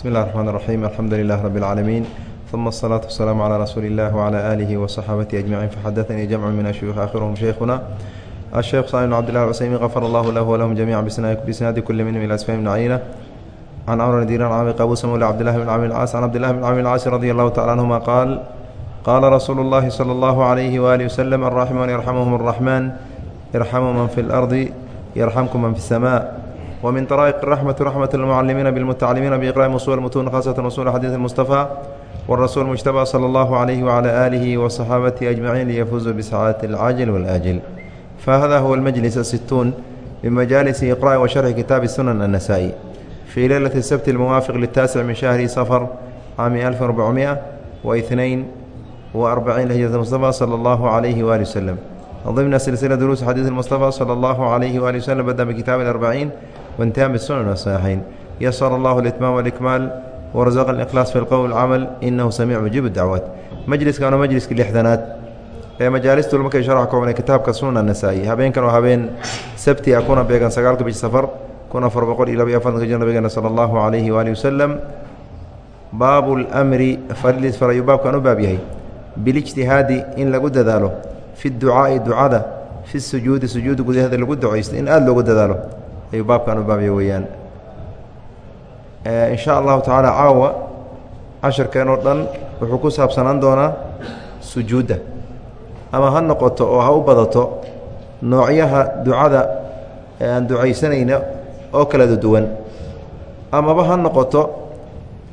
bismi llahi raxmaan raxiim alxamdu lilahi rabbi اlcaalamiin uma asalaatu wasalaamu calaa rasuuli illah wacalaa aalihi wasaxaabatihi ajmaciin faxadaanii jamcu min ashuyuuh aakhiruhum sheykhuna asheekh sal bn cbdillah alcusaymin kafar allahu lahu walahum jamiica bisnaadi kulli minhum ila asfahim nacina can camr diiran cami qabusa mawla cbdillahi bn camr caas can cabdillahi bn camr caasi radi allahu tacala anhuma qaal qaala rasuulu llahi sala allahu calayhi waalihi wasalam alraximuuna yarxamuhum araxmaan irxamuu man fi lardi yarxamkum man fi samaa الأرض يرحمكم من في السماء ومن طرائق الرحمة رحمة المعلمين بالمتعلمين بإقراء أصول المتون خاصة أصول حديث المصطفى والرسول المجتبى صلى الله عليه وعلى آله وصحابته أجمعين ليفوزوا بسعادة العاجل والآجل فهذا هو المجلس الستون من مجالس إقراء وشرح كتاب السنن النسائي في ليلة السبت الموافق للتاسع من شهر صفر عام 1442 لهجرة المصطفى صلى الله عليه وآله وسلم ضمن سلسلة دروس حديث المصطفى صلى الله عليه وآله وسلم بدأ بكتاب الأربعين وانتهى بالسنن والصحيحين يسر الله الإتمام والإكمال ورزقنا الإخلاص في القول والعمل إنه سميع مجيب الدعوات مجلس كانوا مجلس كلحدنات majaalistu markay sharx koobnay kitaabka sunan nasaa-i habeenkan oo habeen sabti a kuna beegan sagaalka bish safar kun afar boqol iyo laba iyo afartanka jir nabigeena sala allahu calayhi waalihi wasalam baabu lmri farilis farayu baabkan u baab yahay bilijtihaadi in lagu dadaalo fi ducaa'i ducada fi sujuudi sujuudi gudaheeda lagu ducaysto in aada loogu dadaalo ayuu baabkan u baabya weeyaan. In sha allahu tacaala caawa casharkeen oo dhan wuxuu ku saabsanaan doonaa sujuudda. Ama ha noqoto oo ha u badato noocyaha ducada aan ducaysanayna oo kala duwan. Amaba ha noqoto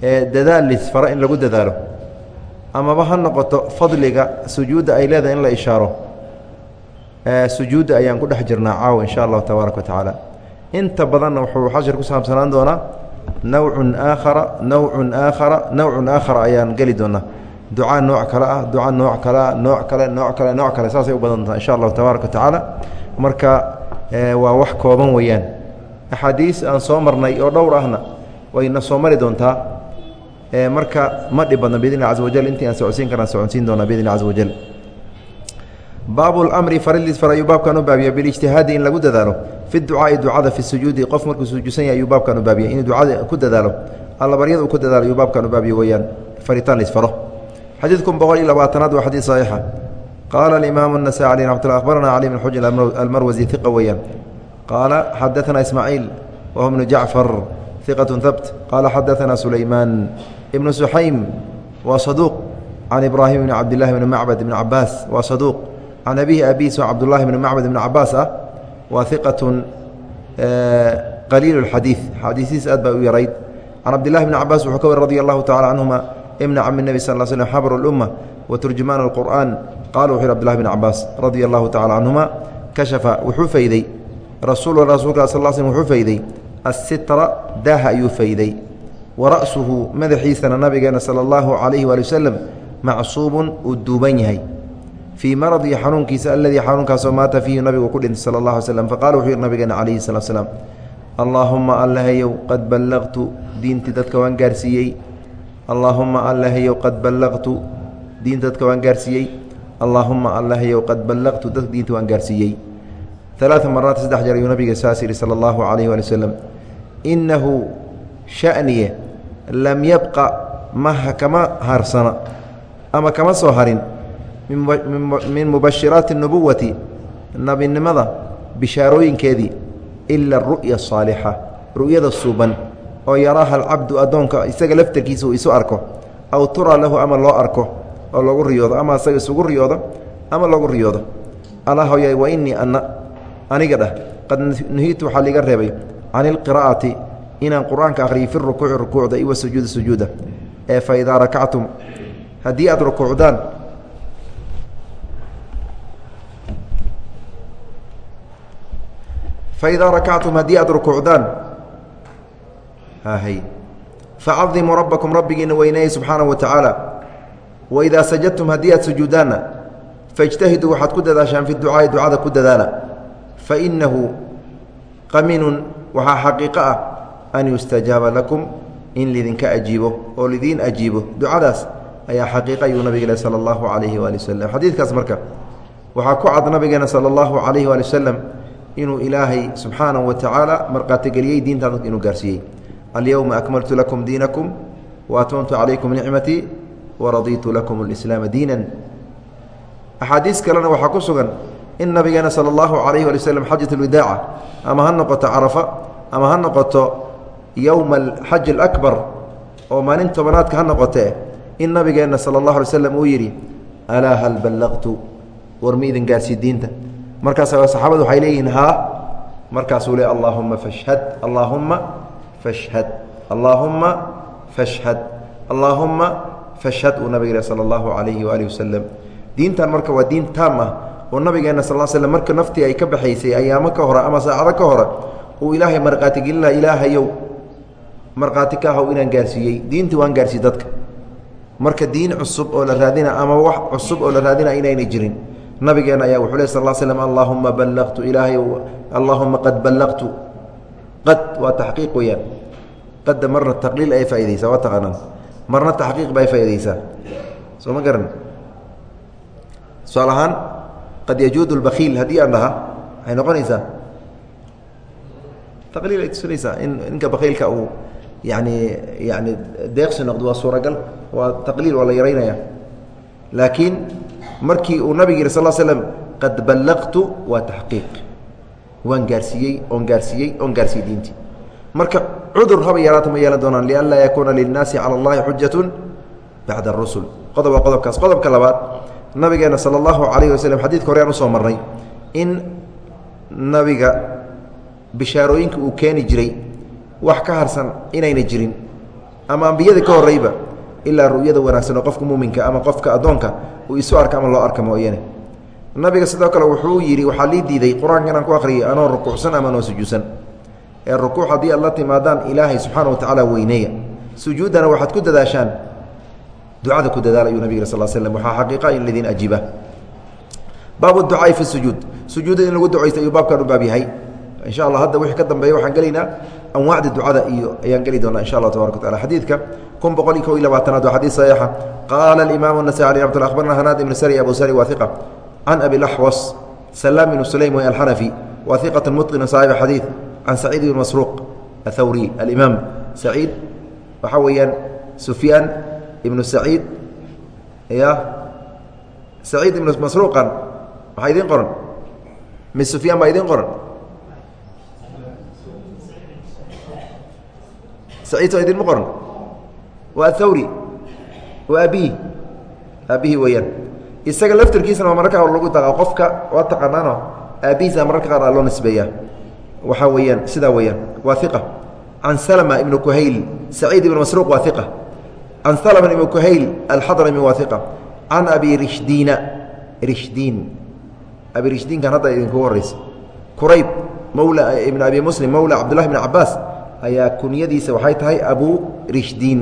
dadaal lisfara in lagu dadaalo. Amaba ha noqoto fadliga sujuudda ay leedahay in la ishaaro. Sujuudda ayaan ku dhex jirnaa caawa in sha allahu tabaaraka wa tacaala inta badanna wuxuu xashir ku saabsanaan doonaa nawcun aakhara nawcun aakhara nawcun aakhara ayaan geli doonaa. Duca nooc kale ah duca nooc kale ah nooc kale nooc kale nooc kale saasay u badan taha insha allahu tabaaraka wa marka waa wax kooban weeyaan. Axaadiis aan soo marnay oo dhowr ahna wayna soo mari doontaa marka ma dhib badna biidn caza wajal intii aan socodsiin karaan socodsiin doonaa biidn caza wajal baabu lmri faridis far baabkan u baabiya bilijtihaadi in lagu dadaalo fi ducaai ducada fi sujuudi qof markuu sujuudsan yahay ayuu baabkan u baabiya inuu ducada ku dadaalo allabaryada uu ku dadaalo ayuu baabkan u baabiya weeyaan faritaan lisfaro xadiidku boqol iyo labaatanaad waa xadiid saxiixa qaala alimaamu الnasaي alي ramat lla akhbarana cali bn xuj almarwasi iqa weeyaan qaala xadaثana ismaaciil wahuwa bnu jacfar iqaة habt qaala xadaثana sulaymaan ibnu suxaym waa saduuq can ibraahim bni cabdillahi bni macbad bni cabaas waa saduuq can abihi abiis oo cabdullahi bni macbad bni cabaas ah waa iqaة qaliil اxadiiث xadiisiis aad baa u yarayd can cabdillahi bni cabaas wuxuu ka wari radi allahu tacala canhuma ibna cami nebi sal slm xabru اlumma wa turjumaan اlqur'an qala wuxu yhi abdullahi bn cabaas radia allahu tacala canhuma kashafa wuxuu fayday rasuul rasuulka sal slm wuxuu fayday assitra daaha ayuu fayday wa ra'suhu madaxiisana nabigeena sala allahu calayhi waali wasalam macsuubun uu duuban yahay fii maradihi xanuunkiisa aladii xanuunkaasoo maata fiihi nabigu ku dhintay sala alay slm faqala wuxuu yihi nabigeena calayhi salatu slaam allaahuma allahayow qad ballaqtu diintii dadka waan gaarsiiyey. Allaahuma allahayow qad ballaqtu diinta dadka waan gaarsiiyey. Allaahuma allahayow qad ballaqtu dadka diinta waan gaarsiiyey. Alaaa maraat saddex jeer ayuu nabiga saas yihi sala allahu calayh waali wasalam innahu shaniye lam yabqa maha kama harsana ama kama soo harin min mubashiraati اnubuwati nabinimada bishaarooyinkeedii ila aru'ya asaalixa ru'yada suuban oo yaraaha alcabdu addoonka isaga laftarkiisa uu isu arko aw turaa lahu ama loo arko oo lagu riyoodo ama isaga isugu riyoodo ama lagu riyoodo. Alahoya wa innii ana aniga dhah qad nuhiitu waxaa liiga reebay can ilqiraa'ati inaan qur'aanka akhriyo fi rukuuci rukuucda iwa sujuudi sujuuda. Ee fa idaa rakactum haddii aad rukuucdaan fa idaa rakactum haddii aad rukuucdaan facadimuu rabbakum rabbigiina weyneeyey subxaanahu wa tacaala waidaa sajadtum haddii aad sujuudaanna faijtahiduu waxaad ku dadaashaan fi ducaai ducada ku dadaala. Fainahu qaminun waxaa xaqiiqo ah an yustajaaba lakum in lidinka ajiibo oo lidiin ajiibo. Ducadaas ayaa xaqiiqa ayuu nabig le sala allahu calayhi waali wasalam xadiidkaas marka waxaa ku cad nabigeena sala allahu calayhi inuu ilaahay subxaanahu wa tacaala marqaatigeliyey diintaa dadka inuu gaarsiiyey alyowma akmaltu lakum diinakum wa atmamtu calaykum nicmatii waradiitu lakum اlislaama diina axaadiis kalena waxaa ku sugan in nabigeena sala allahu calayhi wali wslam xajat alwidaaca ama ha noqoto carafa ama ha noqoto yowma alxaji alakbar oo maalin tobanaadka ha noqotee in nabigeenna sala allahu alay slam uu yidhi alaa hal ballaqtu? War ma idin gaarsii diinta markaas saxaabadu waxay leeyihiin haa markaasuu le allaahumma fashhad allaahumma fashhad allaahumma fashhad allaahumma fashhad uu nabig sala allahu calayhi waaalih wasalam diintan marka waa diin taam ah oo nabigeenna sal l slm marka naftii ay ka baxaysay ayaamo ka hore ama saacado ka hore uu ilaahay markhaati gelina ilaahayow markhaati ka ahow inaan gaarsiiyey diintii waan gaarsiiy dadka. Marka diin cusub oo la raadina ama wax cusub oo la raadina inaynay jirin nabigeenna ayaa wuxuu leh sal l slm allaahuma ballaqtu ilaahay allaahuma qad ballaqtu qad waa taxqiiq weyaan qadda marna taqliil ay faaideysaa waa taqaanaan. Marna taxqiiq ba faaideysaa soo ma garan? Tusaal ahaan qad yajuudu lbakiil haddii aan dhaha waxay noqonaysaa? Taqliil ay tusinaysaa in ninka bakiilka uu yani yani deeqsi noqdo waa suuragal waa taqliil waa la yaraynaya laakiin markii uu nabig yihi sal slm qad ballaqtu waa taxqiiq waan gaarsiiyey oon gaarsiiyey oon gaarsiiyey diintii. Marka cudur haba yaraata ma yeelan doonaan lianlaa yakuuna lilnaasi cala allahi xujatu bacda arusul qodob waa qodobkaas. Qodobka labaad nabigeena sala allahu calayh waslm xadiidka hore aan u soo marnay in nabiga bishaarooyinka uu keeni jiray wax ka harsan inayna jirin ama ambiyada ka horeyba ilaa ru'yada wanaagsan oo qofka muuminka ama qofka addoonka uu isu arka ama loo arka mooyane nabiga sidoo kale wuxuu yidhi waxaa lii diiday qur'aanka inaan ku akhriyay anoo rukuucsan ama anoo sujuudsan? Ee rukuuc haddii aad la timaadaan ilaahay subxaana wa tacaala weyneeya. Sujuuddana waxaad ku dadaashaan. Ducada ku dadaal ayuu nabig sal slm waxaa xaqiiqa in laydin ajiiba. Baabu ducaai fi sujuud. Sujuudda in lagu ducaysto ayuu baabkan u baab yahay insha allah hadda wixii ka dambeeya waxaan gelaynaa anwaacda ducada iyo ayaan geli doonaa insha allah tabarak wa tacala xadiidka kun boqol iyo kow iyo labaatanaad waa xadiid saxiixa qaala alimaamu الnasaي alي amat akhbarna hanaad ibn sari abu sari waa iqa can abi laxwas salaam ibn sulaym way alxanafi waa iqat mutqin saaxiba xadiid can saciid ibn masruuq athawri alimaam saciid waxaa weeyaan sufyaan ibnu saciid ya saciid ibnu masruuqan maxaa idiin qoran mis sufyaan baa idiin qoran Saciid soo idinma qoran waa athawri waa abihi aabihi weeyaan isaga laftarkiisana waa mararka lagu daa qofka waa taqaanaano aabihiisa mararka qaar aa loo nisbeeyaa waxaa weeyaan sidaa weeyaan. Waa iqa can salma ibnu kuhayl saciid ibnu masruuq waa iqa can salma ibnu kuhayl alxadrami waa iqa can abi rishdiina rishdiin. Abi rishdiinkan hadda idinku horeysa kurayb mawla ibn abi muslim mawla cabdullahi bn cabaas ayaa kunyadiisa waxay tahay abu rishdiin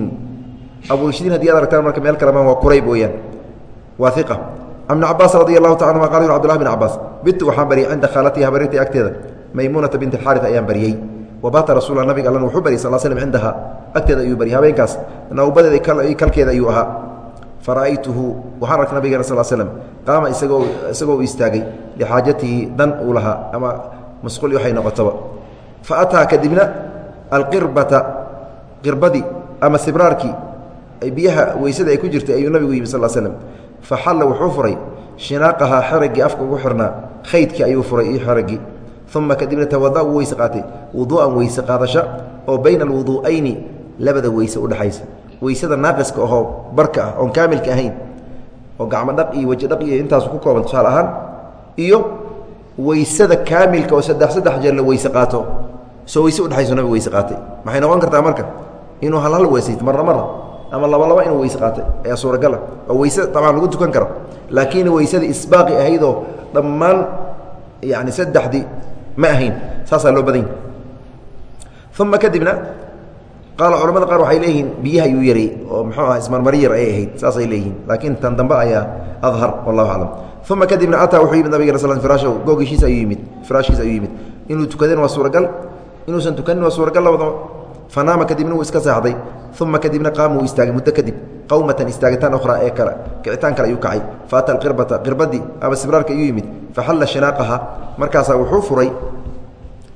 abu rishdiin haddii ad aragtaan marka meel kalema waa kurayb weeyaan. Waa iqa ibni cabaas radi allahu taca anuma qala cbdullahi bn cabaas bitu waxaan baryay cinda khaalatihi habarintii agteeda. Maymuunata binti xaari ayaan baryey wabaata rasuula nabig allan wuxuu baryay sal slm cindaha agteeda ayuu baryay habeenkaas. Nawbadeeda kalkeeda ayuu ahaa. Fara'aytuhu waxaan arkay nabigeena sal slm qaama isagoo isagoo istaagay lixaajatihi dan uu lahaa ama masquul waxay noqotaba. Fa ataa kadibna alqirbata qirbadii ama sibraarkii biyaha weysada ay ku jirtay ayuu nabigu yimi sal slm fa xalla wuxuu furay shinaaqahaa xeraggii afka ugu xirnaa khaydkii ayuu furay io xeraggii uma kadibna tawada wuu weyse qaatay wuduu'an weyse qaadasho oo bayna alwuduu'ayni labada weyse udhexaysa weysada naaqiska ahoo barka ah oon kaamilka ahayn oo gacmo dhaq iyo weji dhaq iyo intaasu ku kooban tusaale ahaan iyo weysada kaamilka oo saddex saddex jeer la weyse qaato soo weyse udhexayso nabigu weyse qaatay. Maxay noqon kartaa marka inuu hal hal weysaysto marna marna ama laba laba inuu weyse qaatay ayaa suuragala. Oo weyse dabcan lagu tukan karo laakiin weysadii isbaaqi ahaydoo dhammaan yani saddexdii ma ahayn saasaa loo badanya uma kadibna qaala culamada qaar waxay leeyihiin biyaha ayuu yaray oo muxuu aha ismarmari yar ay ahayd saasay leeyihiin laakiin tan dambe ayaa adhar wallahu aclam uma kadibna ataa wuxuu yimid nabig sl firaash googishiisa ayuu yimid firaashkiisa ayuu yimid. Inuu tukadeen waa suuragal inuusan tukanin waa suuragal labadaba fanaama kadibna wuu iska saaxday uma kadibna qaama wuu istaagay muddo kadib qawmatan istaagitaan ukhraa ee kale kicitaan kale ayuu kacay. Faata alqirbata qirbadii ama sibraarka ayuu yimid faxalla shinaaqaha markaasaa wuxuu furay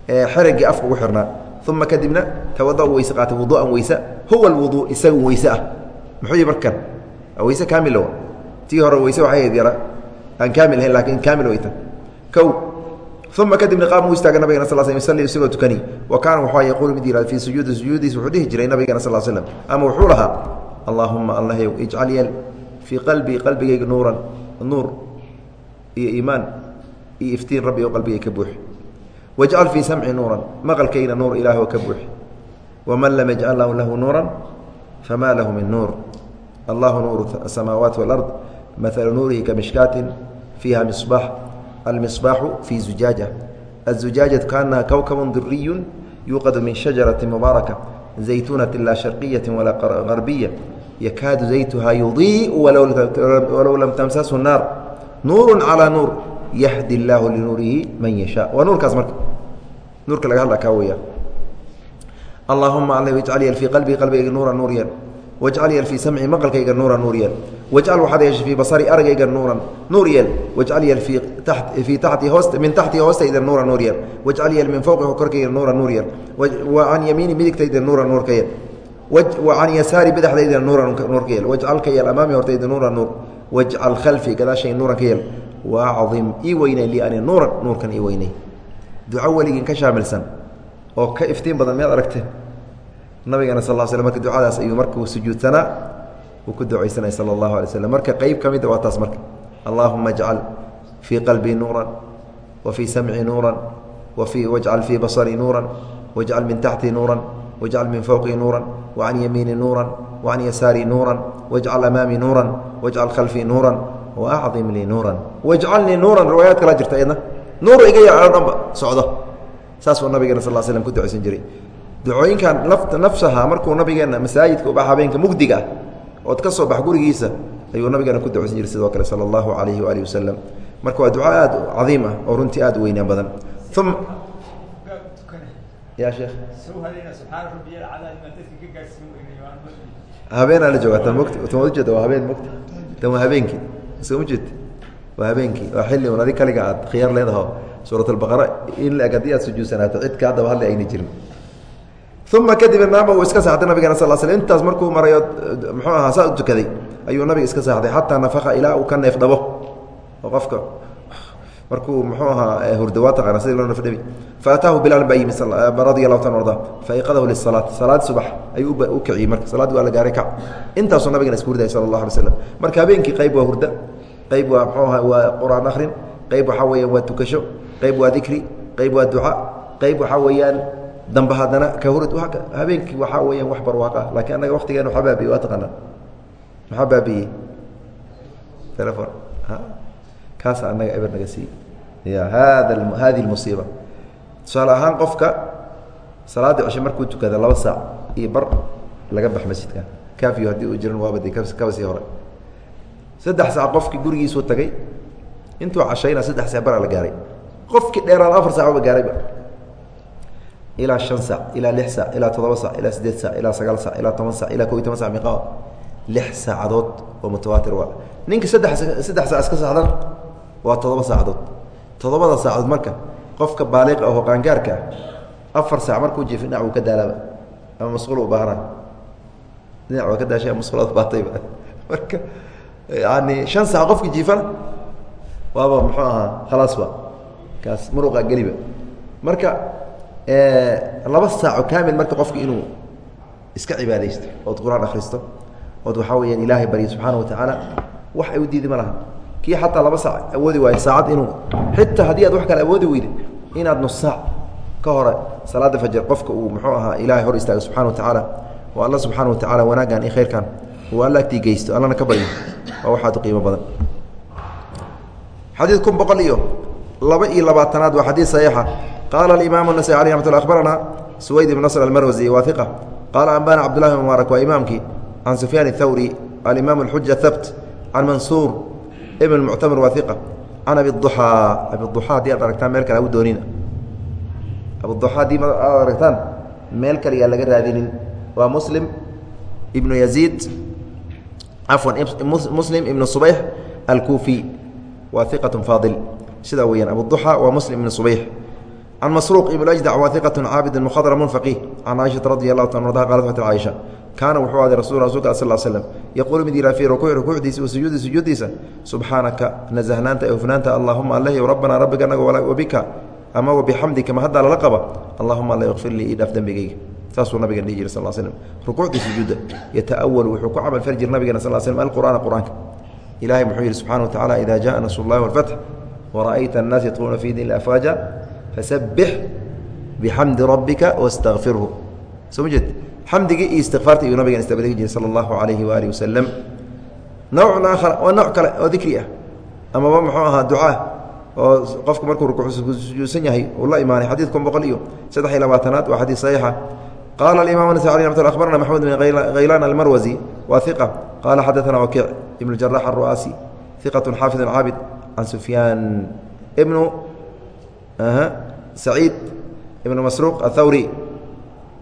xeraggii afka ugu xirnaa. Uma kadibna tawada weyse qaatay wuduuan weyse huwa alwuduu isagu weyse ah. Muxuu yihi markan? Weyse kaamilo tii hore weyse waxay ahayd yara. Aan kaamil ahayn lakiin kaamil weyta kow uma kadibna qaama u istaaga nabigana sal sl yusallii isagoo tukani wa kaana wuxuu yaquulu mid yihahd fii sujuudi sujuudiis wuxuu dhihi jiray nabigana sal slam ama wuxuu lahaa allaahuma allahyow ijcal yeel fii qalbii qalbigayga nuuran nuur iyo iimaan iyo iftiin rabbi oo qalbigay ka buuxi wajcal fii samci nuuran maqalkayna nuur ilaah oo ka buuxi waman lam yajcal lahu nuuran famaa lahu min nuur allahu nuuru asamaawaati walard maalu nuurihi kamishkaatin fiiha misbaax almisbaaxu fii zujaaja azujaajatu kaanaha kowkaban duriyun yuuqadu min shajarati mubaaraka zaytuunati laa sharqiyati walaa qarbiya yakaadu zaytuhaa yudiiu walow lam tamsasu naar nuuru calaa nuur yahdi illaahu linuurihi man yashaa waa nuurkaas marka nuurka laga hadla kaa weya allaahuma al ijcal yal fii qalbii qalbigayga nuura nuur yeel wajcal yal fii samci maqalkayga nuura nuur yeel wajcal waxaad yeeshay fii basari aragayga nuuran nuur yeel. Wajcal yeel fii fii taxtii hoost min taxtii hoostayda nuura nuur yeel. Wajcal yeel min fowqi korkayga nuura nuur yeel. Wa can yamiini midigtayda nuura nuur ka yeel wa can yasaari badaxdayda nuura nuur ka yeel. Wajcal ka yeel amaami hortayda nuura nuur. Wajcal khalfii gadaashay nuuran ka yeel. Waacdim ii weynay lii ani nuuran nuurkan ii weynay. Duco weligin ka shaamilsan oo ka iftiin badan miyaad aragteen nabigana sal sl marka ducadaas ayuu markuu sujuudsanaa uu ku ducaysanay sala allahu alay slm marka qeyb ka mida waa taas marka. Allaahuma ajcal fii qalbii nuuran wa fii samci nuuran wajcal fii basarii nuuran wajcal min taxtii nuuran wajcal min fowqii nuuran wacan yamiini nuuran wacan yasaarii nuuran wajcal amaamii nuuran wajcal khalfii nuuran waacdim lii nuuran. Wajcalnii nuuran riwaayaad kala jirta iyadna nuur iga yar o dhanba socdo. Saasuu nabigana sal slm ku ducaysan jiray. Ducooyinkan nafsaha markuu nabigeena masaajidka ubax habeenka mugdiga ah ood ka soo bax gurigiisa ayuu nabigeena ku ducaysan jiray sidoo kale sala allahu calayhi waalihi wasalam marka waa duco aad cadiim ah oo runtii aad u weynaan badan. Uma ya sheekh. Habeenaa la joogaa tan mot tan waad ujeeda waa habeen mogta tan waa habeenkii soo ma jeed waa habeenkii waa xilli un adig kaliga aad khiyaar leedaho suurat albaqara in la eg haddii aad sujuudsanaato cid ka haddaba hadli ayna jirin uma kadib naama uu iska saxday nabigana sal sl intaas markuu marayo muxuu ahaa saa u tukaday ayuu nabiga iska saxday xataa nafaka ilaa uu ka neef dhabo oo qofka markuu muxuu ahaa hurdo waa taqaana sidii loo nafdhabi faataahu bilaal baa yimi radia allahu ta arda faiqadahu lisalaat salaad subax ayuu u kiciyey marka salaaddi waa la gaaray kac intaasuu nabigana isku hurdayay sala allah alay slam marka habeenkii qayb waa hurda qayb waa muxuu aha waa qur'aan akhrin qayb waxaa weeyaan waa tukasho qayb waa dikri qayb waa duca qayb waxaa weeyaan dambe haddana ka hurd habeenkii waxaa weeyaan wax barwaaqa lakiin annaga waktigeena waxaa baabiye waa taqaanaa maxaa baabiyey telefon. Kaasa annaga eber naga siiy ya hada hadihi musiiba tusaale ahaan qofka salaadii cishe markuu tukada laba saac iyo bar laga bax masjidka kafiyo haddii uu jiran waaba de kaba sii hore. Saddex saac qofkii gurigiisuu tagay. Intuu cashayna saddex saac baraa la gaaray. Qofkii dheeraad afar saac ba ilaa shan saac ilaa lix saac ilaa toddoba saac ilaa sideed saac ilaa sagaal saac ilaa toban sac ilaa ko toban sac miqaa lix saacadood oo mutawaatir waa ninka saddex saddex saac iska saxdan waa toddoba saacadood toddobada saacadood marka qofka baaliqa ahoo qaangaarka afar saac markuu jiifo dhinac uu ka daalaaba ama masquul u baahana dhinac waa ka daashay ama masquulaad baatayba marka yani shan saac qofkii jiifana waaba muxuu ahaa khalaasba kaas muruqa geliba marka laba saaco kaamil marka qofka inuu iska cibaadaysto ood qur'aan akhristo ood waxaa weyaan ilaahay baryo subxaana wa tacaala wax ay u diidi ma laha. Kii xataa laba saac awoodi waayo saacad inuu xitaa haddii aad wax kale awoodi weyda inaad nus saac ka hore salaada fajar qofka uu muxuu ahaa ilaahay hor istaago subxana wa tacaala oo alla subxaana wa tacala wanaaggan i khayrkan uu alla agtii geysto allana ka baryo. Waa waxaad u qiimo badan. Xadiid kun boqol iyo laba iyo labaatanaad waa xadiid saxiixa qaala alimaamu nasai alih ramat lla akhbarana suwayd ibn nasr almarwasi waa iqa qaala ambana cabdullahi mubaarak waa imaamkii can sufyaan اthawri alimaam alxuja habt can mansuur ibn muctamir waa iqa can abiduxaa abiduxaa haddii aad aragtaan meel kale hagu doonina abiduxaa haddii aad aragtaan meel kale yaa laga raadinin waa muslim ibnu yaziid cafwan muslim ibnu subayx alkuufi waa iqat faadil sidaa weyaan abuduxaa waa muslim ibnu subayx can masruuq ibn ajdac waa iqatun caabidin mukhadram faqiih can caaishata radi allahu ta arda qalat waxat caaisha kaana wuxuu aday rasul rasulka sal slm yaquulu mid yiraa fii rukuuci rukuucdiisa wa sujuudi sujuuddiisa subxaanaka nasahnaanta ee hufnaanta allahuma alehyow rabbanaa rabbiga anaga wabika ama wabixamdika ma haddaa lala qaba allahuma alla ikfir lii ii dhaaf dembigayga saasuu nabigan dhihi jira sal slm rukuucdii sujuudda yataawalu wuxuu ku camal fari jir nabigeena sal slm alqur'aana qur'aanka ilaahay muxuu yidhi subxana wa tacala ida jaaa nasrullahi walfatx wara'ayta annaas yadkhuluuna fii diin afwaaja fasabbix bixamdi rabbika wastakfirhu soo ma jeed xamdigii iyo istikfaarta iyuu nabigan istabadegi jiray sala allahu alayhi waaalih wasalam nowcun aakhar waa nooc kale oo dikri ah amaba muxuu ahaa ducaa oo qofku markuu rukuucsujuudsan yahay uu la imaanay xadiid kun boqol iyo saddex iyo labaatanaad waa xadiid saxiixa qaala alimam nas alي mt abarna maxmud bn haylaan almarwazi wa iqa qaala xadaثana wakiic ibn jarax aلru'aasi iqaة xaafid caabid can sufyaan ibnu saciid ibn masruuq athawri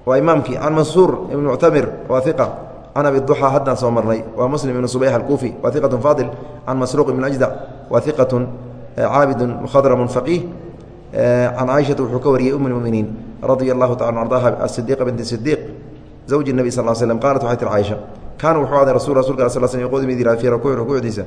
waa imaamkii can mansuur ibn muctamir waa iqa can abiduxa haddaan soo marnay waa muslim ibn subayx alkuufi waa iqatun faadil can masruuq ibn ajda waa iqatun caabidun mukhadramun faqiih can caaishata wuxuu ka wariyey um lmuminiin radia allahu tacala ardaha asidiqa binti sidiiq zawji nebi sal slm qaalat waxay tir caaisha kaana wuxuu aday rasul rasulka sl sl qodmid fi rukuuci rukuucdiisa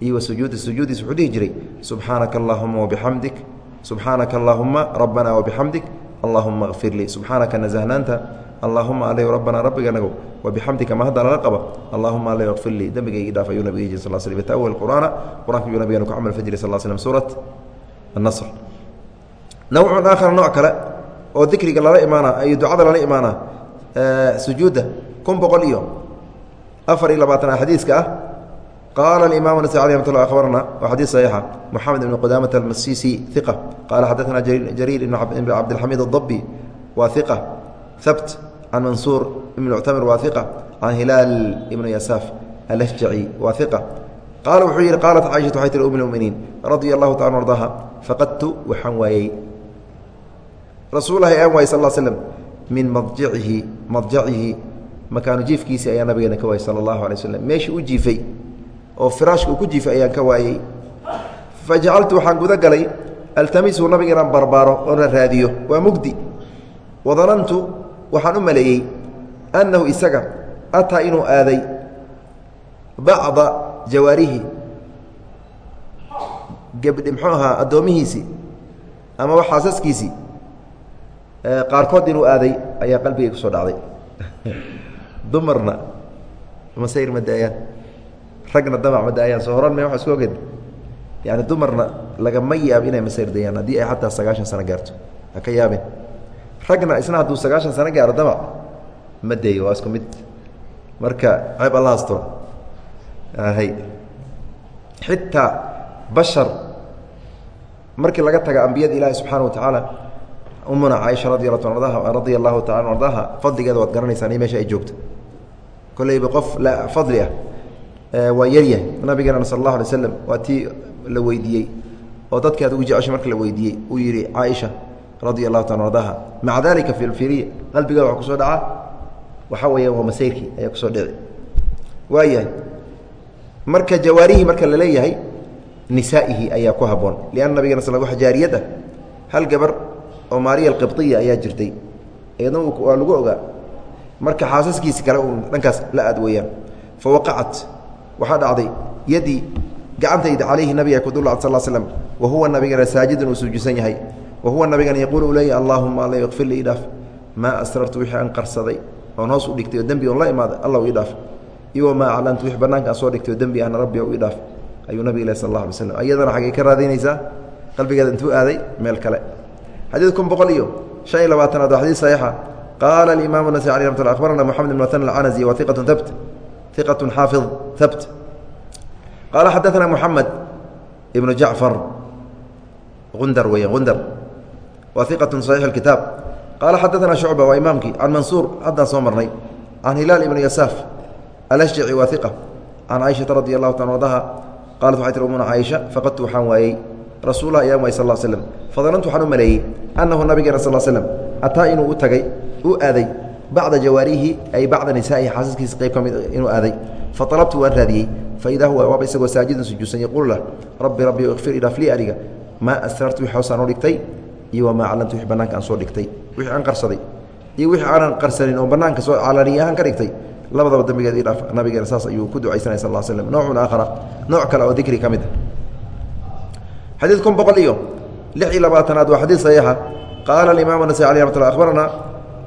iyo wa sujuudi sujuudiisa wuxuu dhihi jiray subxaanaka allahuma wabixamdik subxaanaka allahuma rabbana wabixamdik allahuma kfir subxaanaka nasahnaanta allahuma aleh rabbana rabbiganago wabixamdika ma hadda lala qaba. Allahuma aleh kfir lii dembigaygi ayuu nabig sal sl yatawal qur'aana qur'anka yuu nabigana ku camal fajri sal slm suurat annasr. Nawcun aakhar nooc kale oo dikriga lala imaana iyo ducada lala imaana sujuudda kun boqol iyo afar iyo labaatana xadiiska ah qaala imam nas alي mat abarna waa xadii صaxiixa moxamed ibn qudamata almasisi iqa qaala xadaثna jariir ibn cabdilxamiid الdabi waa iqa habt can mansuur ibn muctamir waa iqa can hilaal ibn yasaaf alashjaci waa iqa qaala wuxuu yihi qaalat caaishatu waxay tiri um muminiin radia allahu taala ardaha faqadtu waxaan waayey rasuulahi aan waayey sal slm min madjicihi madjacihi makaanu jiifkiisii ayaa nabigeena ka waayey sala allahu alay waslm meeshii u jiifay oo firaashka uu ku jiifay ayaan ka waayey. Fajacaltu waxaan guda galay altamisu nabiga inaan barbaaro oona raadiyo. Waa mugdi. Wadanantu waxaan u maleeyey annahu isaga ataa inuu aaday bacda jawaarihi. Gebdhi muxuu ahaa addoomihiisii amaba xaasaskiisii qaarkood inuu aaday ayaa qalbigay ku soo dhacday. Dumarna masayr ma daayaan ragna damac ma daayaan soo horan me waa isku ogeed yani dumarna lagama yaab inay masayr dayaan haddii ay xataa sagaashan sano gaarto. Ha ka yaabin. Ragna isna hadduu sagaashan sano gaaro damac ma dayo waa isku mid. Marka ceeb alla asturo hay xitaa bashar markii laga taga ambiyada ilaahi subxaana wa tacaala umuna caaisha radi radia allahu taala ardaha fadligeeda waad garanaysaan meesha ay joogto. Kolleyba qof fadli ah waa yaryahay nabigeena sal allahu alay slam waa tii la weydiiyey oo dadki aad ugu jeceshay marka la weydiiyey. Uu yihi caaisha radia allahu taala ardaha maca dalika filfiriya qalbigeeda waa ku soo dhaca waxaa weeyaan waa masayrkii ayaa ku soo dhici. Waayahay marka jawaarihii marka la leeyahay nisaa'ihi ayaa ku haboon lianna nabigena sal jaariyad ah hal gabar oo maariya alqibطiya ayaa jirtay. Iyadna waa lagu ogaa. Marka xaasaskiisi kale uu dhankaas la aad weeyaan. Fawaqacat waxaa dhacday yadii gacantayda calayhi nabiga kudula sal slm wa huwa nabigana saajidun uu sujuudsan yahay wa huwa nabigana yaquul uu leeyahy allahuma alla ikfir idhaaf maa asrartu wixii aan qarsaday oon hoos u dhigtay oo dembi oon la imaada alla idhaaf iyo wamaa aclantu wix bannaanka aan soo dhigtay oo dembi ahna rabbi u idhaaf ayuu nabig leh sal alla alay slam iyadana xaggay ka raadinaysaa qalbigeeda intuu aaday meel kale. Xadiid kun boqol iyo shan iyo labaatanaad waa xadiid saxiixa. Qaala alimaamu nasai alih ramat ll akhbarana ibn matan alcanasi wa tabt ثiqaة xaaفظ ثbt qaala xadaثna محamed بن jaعفر gundar weya gundar wa ثiqaة صaحيح الkitaab qaala xadaثna شhuعبة waa imaamkii can mansuur haddaan soo marnay can hilaal iبn yasaaf alأshjaci wa ثiqة can caiشhaةa radي الlahu ta ardaha qaalat waxay tir umuna caaisha faqadtu waxaan waayey rasuulaha ayaan waay sal l slm fadanantu waxaan u maleeyey annahu nabigeena sal slm ataa inuu u tagay u aaday bacda jawaarihi ay bacda nisaa'ihi xaasaskiisa qayb ka mid inuu aaday. Faطalabtu waan raadiyey. Faidaa huwa waaba isagoo saajidun sujuudsan yaquulu lah rabbi rabbi ikfir idhaaf lii maa asrartu wixi hoosaan u dhigtay iyo wamaa calanta wixii banaanka aan soo dhigtay wixii aan qarsaday iyo wixii aanan qarsanin oo banaanka soo calaniy ahaan ka dhigtay. Labadaba dambigeed dhaaf nabigeena saas ayuu ku ducaysanay sal l slm noocun aakhara nooc kale oo dikri ka mid a xadiid kun boqol iyo lix iyo labaatanaad waa xadiid saxiixa. Qaala alimaam nasai alي ramat akhbarana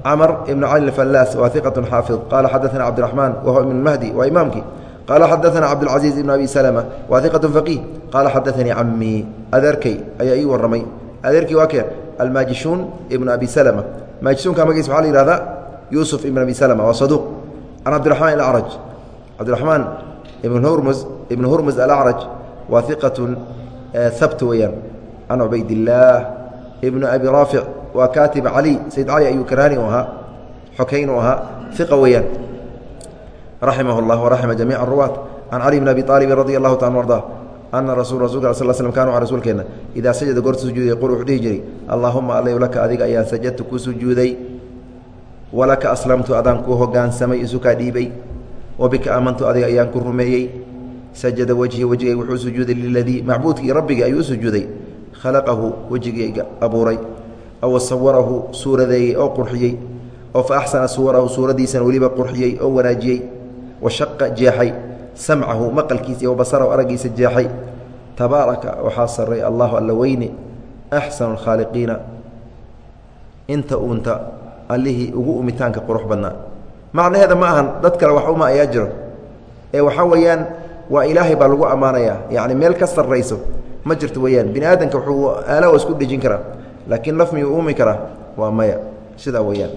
camr ibn cali fallaas waa iqat xaafid qaala xadaana cabdiraxmaan wahuwa ibn mahdi waa imaamkii qaala xadaana cabdاlcaزiiz ibn abi slma waa iqat faqiih qaala xadaanii camii adeerkay ayaa ii warramay. Adeerkii waa kee? Almaajishuun ibn abi slma maajishuunka magaciis waxaa la yihahdaa yuusuf ibn abi slma waa saduuq can cabdiraxmaan alacraj cabdiraxmaan ibn hurmus ibn hurmus alacraj waa iqatun habt weeyaan. Can cubaydillaah ibn abi raafic waa kaatib cali sayd cali ayuu karaani u ahaa xokayn u ahaa iqa weeyaan. Raximah اllah waraxima jamiic aruwaat can cali bn abi aalibin radi allahu taala arda ana rasul rasulka sal slm kan waa rasuulkeenna idaa sajada goorta sujuuday yquul wuxuu dhihi jiray allaahuma alay laka adiga ayaan sajadtu ku sujuuday walaka aslamtu adaan kuu hogaansamay isukaa dhiibay wabika aamantu adiga ayaan ku rumeeyey sajada wejhi wejigayga wuxuu sujuuday liladii macbuudkii rabbigii ayuu u khalaqahu wejigayga abuuray aw sawarahu suuradeeyey oo qurxiyey oo fa axsana suwarahu suuradiisana weliba qurxiyey oo wanaajiyey washaqa jeexay samcahu maqalkiisa iyo wabasarahu araggiisa jeexay. Tabaaraka waxaa saray allahu alla weyne axsanu alkhaaliqiina inta uunta allihii ugu umitaanka qurux badnaa. Macnaheeda ma ahan dad kale wax uma ayaa jiro. Ee waxaa weeyaan waa ilaahay baa lagu ammaanayaa. Yacni meel ka sarrayso ma jirto weeyaan. Bini aadamka wuxuu aala oo isku dhejin karaa laakiin laf miyuu uumi karaa waa maya sidaa weeyaan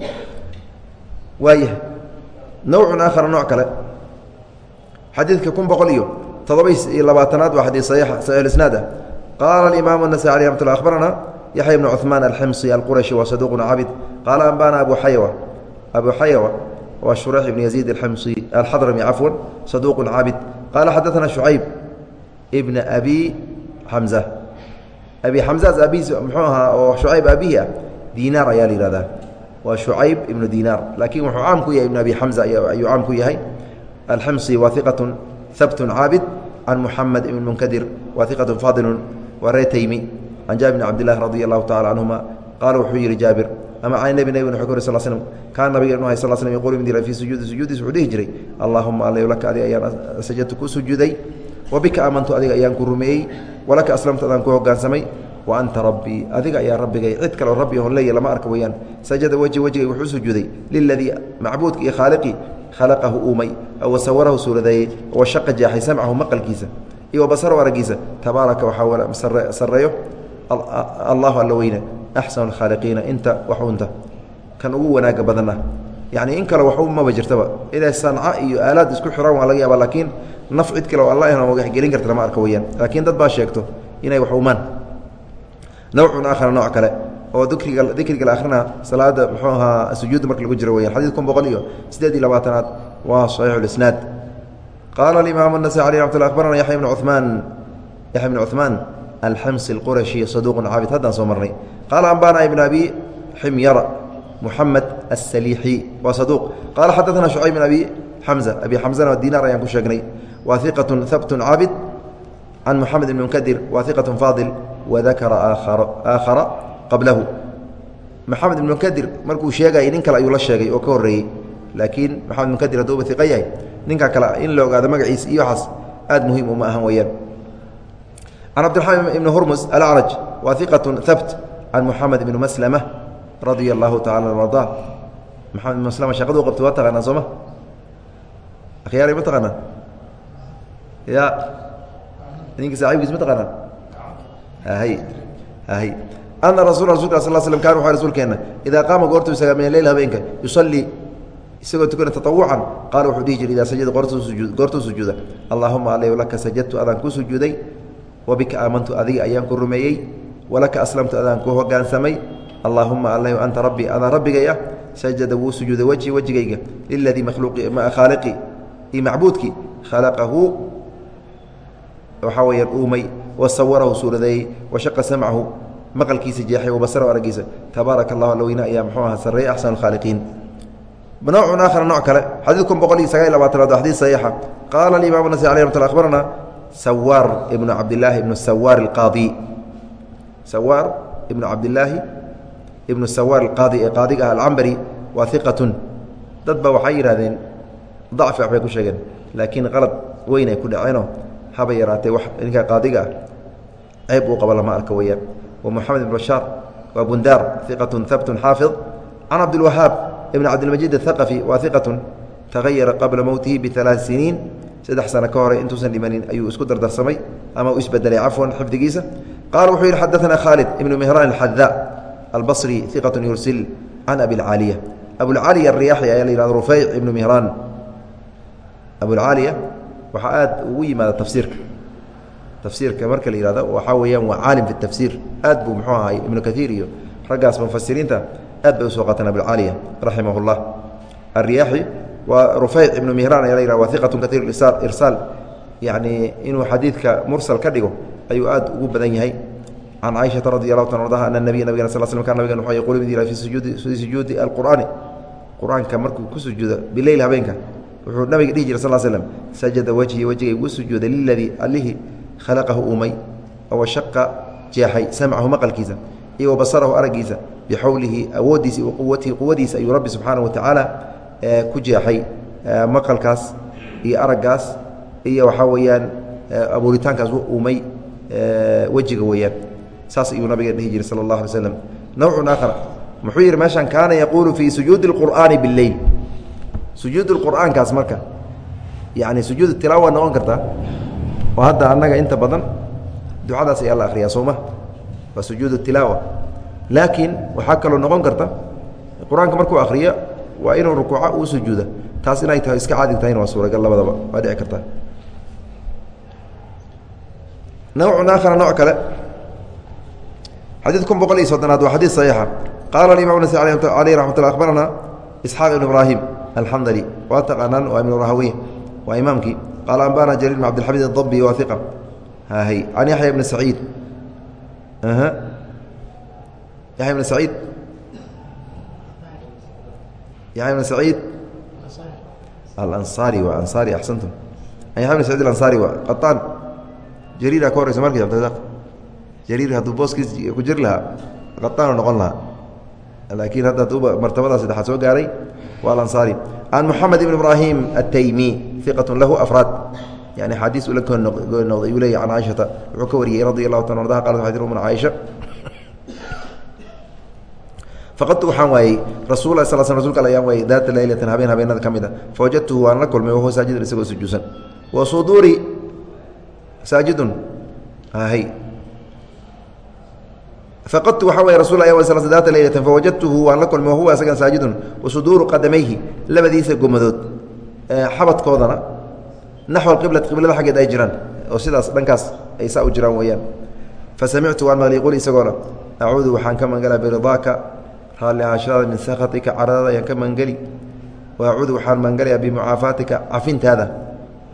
waaya nowcun aakhara nooc kale xadiidka kun boqol iyo todoba iyo labaatanaad waa xadiid saxiix saxiixulisnaad ah qaala alimaamu الnasaي alي ramat lla akhbarana yaxya ibnu cuثmaan alximsi alqurashi wa saduqun cabid qaala ambana abu xayawa abu xayawa waa shurayx ibn yaziid alximsi alxadrami cafwan saduqun cabid qaala xadaثana shucayb ibna abi xamza abi xamzaas aabihiis muxuu ahaa oo shucayb aabihi ah diinaar ayaa la yihahdaa waa shucayb ibnu diinaar laakiin wuxuu caam ku yahay ibn abi xamza ayuu caam ku yahay. Alximsi waa iqatun habtun caabid can muxamed ibn munkadir waa iqatun faadilun waa ree taymi. Can jaabir bn cabdillahi radi allahu tacala canhuma qaala wuxuu yihi jaabir ama can nebi nabig wuxuu ka uri sal slm kaana nabiga inu hay sal slm yqul mid fii sujuudi sujuudiis wuxuu dhihi jiray allahuma alay laka adiga ayaan sajadtu ku sujuuday wabika aamantu adiga ayaan ku rumeeyey walaka aslamtu adaan ku hogaansamay wa anta rabbii adiga ayaa rabbigay. Cid kaleo rabbi on leeya lama arka weyaan sajada wejhi wejigay wuxuu sujuuday liladii macbuudka iyo khaaliqii khalaqahu uumay sawarahu suuradeeyey washaqa jeexay samcahu maqalkiisa iyo wabasarahu araggiisa. Tabaaraka waxaa sarreeyo. Alla weyne axsanu alkhaaliqiina inta wax unta kan ugu wanaaga badan yani in kale waxu maba jirtaba. Inay sanca ah iyo aalaad isku xiraan waa laga yaaba laakiin naf cid kale oo alla ihna waxgelin karta lama arka weyaan laakiin dad baa sheegto inay wax umaan nawcun aakhara nooc kale. Oo dikriga dikriga la akhrina salaada muxuu ahaa sujuudda marka lagu jiro weyaan xadiid kun boqol iyo siddeed iyo labaatanaad waa saxiixu lisnaad qaala alimaam anasai alih raxmat akbarana yaxya ibnu cumaan yaxya ibnu cuhmaan alxamsi alqurashi saduuqun caabid haddaan soo marnay. Qaala anbana ibn abi ximyara muxamed asaliixi waa saduuq qaala xadaana shucayb bin abi xamza abi xamzana dinaar ayaan ku sheegnay. Wa iqatun habtun caabid can muxamed ibn munkadir wa iqatun faadil wadakara aakhara qablahu. Maxamed ibn munkadir markuu sheegayay nin kale ayuu la sheegay oo ka horreeyey. Laakiin maxamed munkadir hadduuba iqa yahay ninka kale in la ogaado magaciisa iyo waxaas aad muhiim uma ahan weyaan can cabdiraxmaan ibni hurmus alacraj wa iqatun habt can muxamed ibni maslama radia allahu tacala maxamed ibn maslama shaqaduu qabtay waa taqaanaa sooma akhyaari ma taqaanaa ya. Ninka saaxiibkiis ma taqaanaa hay hay ana rasul rasulka sal slm kan waa rasuulkeenna idaa qaama goortuu isaga min aleyl habeenka yusallii isagoo tukana taawucan qaala wuxuu dhihi jiray idaa sajada goortuu sujuuda allaahuma alay laka sajadtu adaan ku sujuuday wabika aamantu adiga ayaan ku rumeeyey walaka aslamtu adaan ku hogaansamay allaahuma alay anta rabbii adaan rabbigay ah sajada wuu sujuuday wejhi wejigayga liladii khaaliqii iyo macbuudkii khalaqahu waxaa weyaan uumay wasawarahu suuradeeyey washaqa samcahu maqalkiisa jeexay wabasarahu araggiisa. Tabaaraka allahu alla weyna ayaa muxuu aha sarreeye axsanu alkhaaliqiin nowcun aakhara nooc kale. Xadiidkun boqol iyo sagaal labaatanaad xadiid saxiixa. Qaala alimaam nasai alay ramat akhbarana sawaar ibnu cabdillaahi ibnu sawaar alqaadi. Sawaar ibnu cabdillaahi ibnu sawaar alqaadi ee qaadiga ah alcambari waa iqatun dad ba waxay yidhahdeen dacfi waxbay ku sheegeen laakiin qalad weyn ay ku dhaceenoo haba yaraatee wax ninka qaadiga ah. Ceeb uu qaba lama arka weeyaan. Wa moxamed ibn bashaar waa bundaar iqatun habtun xaafid. Can cabdilwahaab ibn cabdilmajiid athaqafi waa iqatun tagayara qabla mowtihi bialaaa siniin. Saddex sano ka hore intuusan dhimanin ayuu isku dardarsamay ama uu isbedelay cafwan xifdigiisa. Qaala wuxuu yidhi xadaثana khaalid ibnu mihraan alxadaa albصri iqatun yursil can abilcaaliya abulcaaliya ariyaxi ayaa la yihahdo rufeyc ibnu mihraan abulcaaliya waxaa aad ugu yimaada tafsiirka. Tafsiirka marka la yihahdo waxaa weeyaan waa caalim fi tafsiir. Aad buu muxuu ahay ibnu kaiir iyo raggaas mufasiriinta aad bay u soo qaateen abulcaaliya raximah اllah ariyaxi waa rufeyc ibnu mihraan ayaa la yihahdo waa iqatun kaiir irsaal yacni inuu xadiidka mursal ka dhigo ayuu aad ugu badan yahay can caiشhaa radi alahu ta ardaha ana nabiya nabigana sl sl ka nabigan wuxuu yaquulu mid yidhaha fii sujuudi alqur'aani qur'aanka markuu ku sujuudo bileyl habeenka wuxuu nabiga dhihi jira sl slm sajada wejhi wejigay uu sujuuday liladii allihii khalaqahu uumay oo shaqa jeexay samcahu maqalkiisa iyo wabasarahu aragiisa bixowlihi awoodiisa iyo quwatihi quwadiisa ayuu rabbi subxaana wa tacaala ku jeexay maqalkaas iyo araggaas iyo waxaa weeyaan abuuritaankaas uumay wejiga weeyaan saas ayuu nabiga dhihi jiray sala اllah alay slam nawcun aakhar muxuu yidhi meeshan kaana yaquulu fii sujuudi اlqur'aani biاleyl sujuud اlqur'aankaas marka yani sujuud tilaawa waa noqon kartaa oo hadda annaga inta badan ducadaas ayaa la akhriyaa sooma waa sujuud tilaawa laakiin waxaa kaloo noqon karta qur-aanka markuu akhriyo waa inuu rukuuca uu sujuuda taas inay tahay iska caadi tahayna waa suuragal labadaba waa dhici kartaa nawcun aakhara nooc kale xadiid kun boqol iyo soddonaad waa xadiid saxiixa. Qaala alimam nas aleyh raxmat lla akhbarana isxaaq ibn ibraahim alxamdali waa taqaanaan waa ibn rahawiy waa imaamkii. Qaala ambana jariir bn cabdilxamid adabbi waa iqa hahay can yaxya bni saciid. Yaxya bni saciid. Yaxya bni saciid. Alansaari waa ansaari axsantum. An yaxya bni saciid alansaari waa qaطaan jariira ka horeysa markii cabdirazaq jariir hadduu booskiis ku jiri lahaa qaطaanu noqon lahaa laakiin hadda martabadaa saddexaad soo gaaray waa alansaari can moxamed ibn ibraahim ataymi iqat lahu afraad yani xaadiis ula gooni noqday uu leeyay can caaishata wuxuu ka wariyey radi allahu ta ardaha qalat waxay tir umna caaisha faqadtu waxaan waayey rasul sal sl rsulka ayaan waayey daata leylatan habeen habeenada ka mid a fawajadtuhu waan la kulmay wahuwa saajidun isagoo sujuudsan wa suduuri saajidun hay faqadtu waxaa waye rasul ya sl daata leylatan fawajadtuhu waan la kulmay wahuwa isagan saajidun wa suduuru qadamayhi labadiisa gomadood xabadkoodana naxw qiblati qiblada xaggeed ay jiraan oo sidaas dhankaas ay saa u jiraan weeyaan fasamictu waan maqli qul isagoona acuudu waxaan ka mangalaa biridaaka raalli ahaashadaada min sakhatika caradada ayaan ka mangeli wa acuudu waxaan mangalayaa bimucaafaatika cafintaada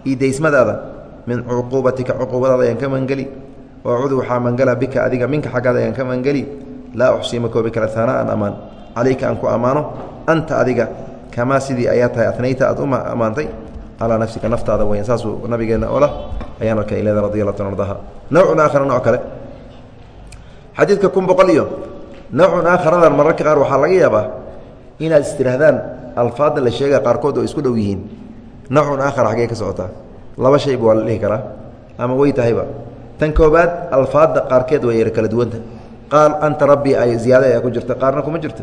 iyo daysmadaada min cuquubatika cuquubadaada ayaan ka mangeli acuudu waxaa mangalaa bika adiga minka xaggaada ayaan ka mangeli laa uxsii ma koobi kara haana'an ammaan calayka aan ku ammaano anta adiga kamaa sidii ayaa tahay anayta aad u ammaantay calaa nafsika naftaada weyan saasuu nabigeenna ola ayaan arkay leeda radi allah ta ardaha nawcun aakhara nooc kale. Xadiidka kun boqol iyo nawcun aakharadan mararka qaar waxaa laga yaabaa inaad istihaahdaan alfaadda la sheega qaarkood oo isku dhow yihiin. Nawcun aakhara xaggee ka socotaa. Way tahayba tan koobaad alfaadda qaarkeed waa yar kala duwanta. Qaal anta rabbi ay ziyaada ayaa ku jirta. Qaarna kuma jirto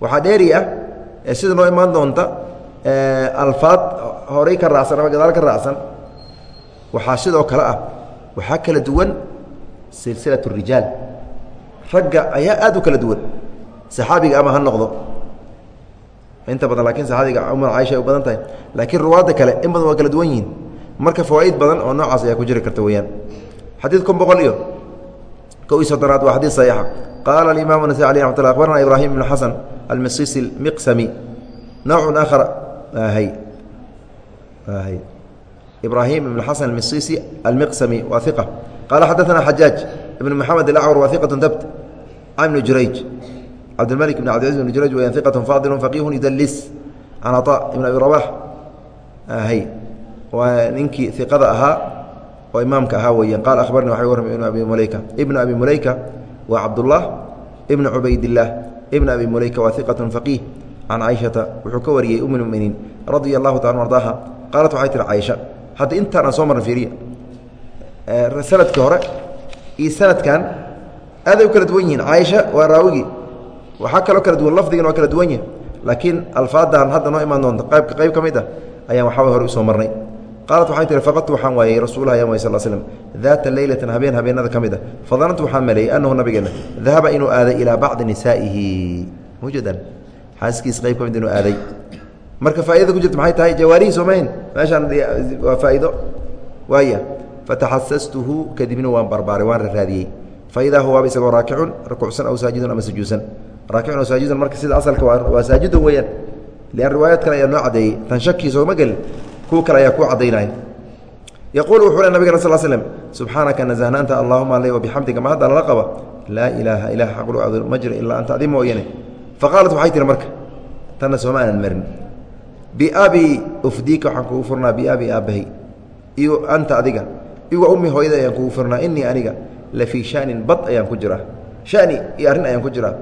waxaa dheeri ah sida noo imaan doonta alfaad horay ka raacsan ama gadaal ka raacsan waxaa sidoo kale ah waxaa kala duwan silsilat الrijaal ragga ayaa aad u kala duwan saxaabiga ama ha noqdo. Inta badan lakiin saxaabiga umar caisha ay u badan tahay. Laakiin ruwaadda kale in badan waa kala duwan yihiin. Marka fawaa'id badan oo noocaas ayaa ku jiri karta weeyaan xadiid kun boqol iyo kow iyo soddonaad waa xadiid saxiixa qaala alimaam nasai alih ramat lla akbarana ibrahim almisisi miqsami nawcun aakhar hy hy ibrahim ibn xasan almisisi almiqsami waa iqa qaala xadaثana xajaaj ibn moxamed alacwar waa iqat dabt ibni jurayj. Cabdilmalik ibn cabdilcaziz ibn jurayj weyaan iqat faadilu faqihun yudalis can caطa ibn abi rabax hy waa ninkii iqada ahaa oo imaamka ahaa weeyaan qaala akhbarni waxay warramay ibnu abi muleyka ibnu abi muleyka waa cabdullah ibnu cubaydillaah ibn abi mulayka waa iqat faqiih. Can caaishata wuxuu ka wariyey um muminiin radia allahu taala ardaaha. Qaalat waxay tihi caaisha hadda intaan aan soo marna fiiriya sannadkii hore iyo sanadkan aaday u kala duwan yihiin. Caaisha waa raawigii. Waxaa kaloo kala duwan lafdigan waa kala duwan yahi laakiin alfaadan hadda noo imaan doonta qayb ka mid ah ayaan waxaa hore u soo marnay qaalat waxay tihi faqadtu waxaan waayey rasuulaha ayaan waayey sal slm daata leylatan habeen habeenada ka mid a fadanantu waxaan maleeyey annahu nabigeena. Dahaba inuu aaday ilaa bacdi nisaa'ihi. Mujadan xaaskiisa qayb ka mid inuu aaday. Marka faaidada ku jirta maxay tahay? Jawaarihi soomayn meeshaan waa faa'ido waaya fataxasastuhu kadibna waan barbaaray waan raraadiyey faidaa huwaaba isagoo raakicun rakuucsan aw saajidun ama sujuudsan raakicun aw saajidun marka sida asalka waa saajidun weeyaan. Lian riwaayaad kale ayaa noo caddeeyey. Tan shakii sooma gelin kuwa kale ayaa kuu caddaynaya yaquulu wuxuu le nabigana sal slm subxaanaka nasahnaanta allahuma ale wabixamdiga ma hadda lala qaba? Laa ilaaha ilaha xaqlu adur ma jiro ilaa anta adi mooyane. Faqaalat waxay tihi marka tanna sooma aanan marin. Biabi ufdiika waxaan kugu furnaa biabi aabbahay iyo anta adiga iwa ummi hooyada ayaan kugu furnaa inii aniga la fii shanin bad ayaan ku jiraa. Shani iyo arrin ayaan ku jiraa.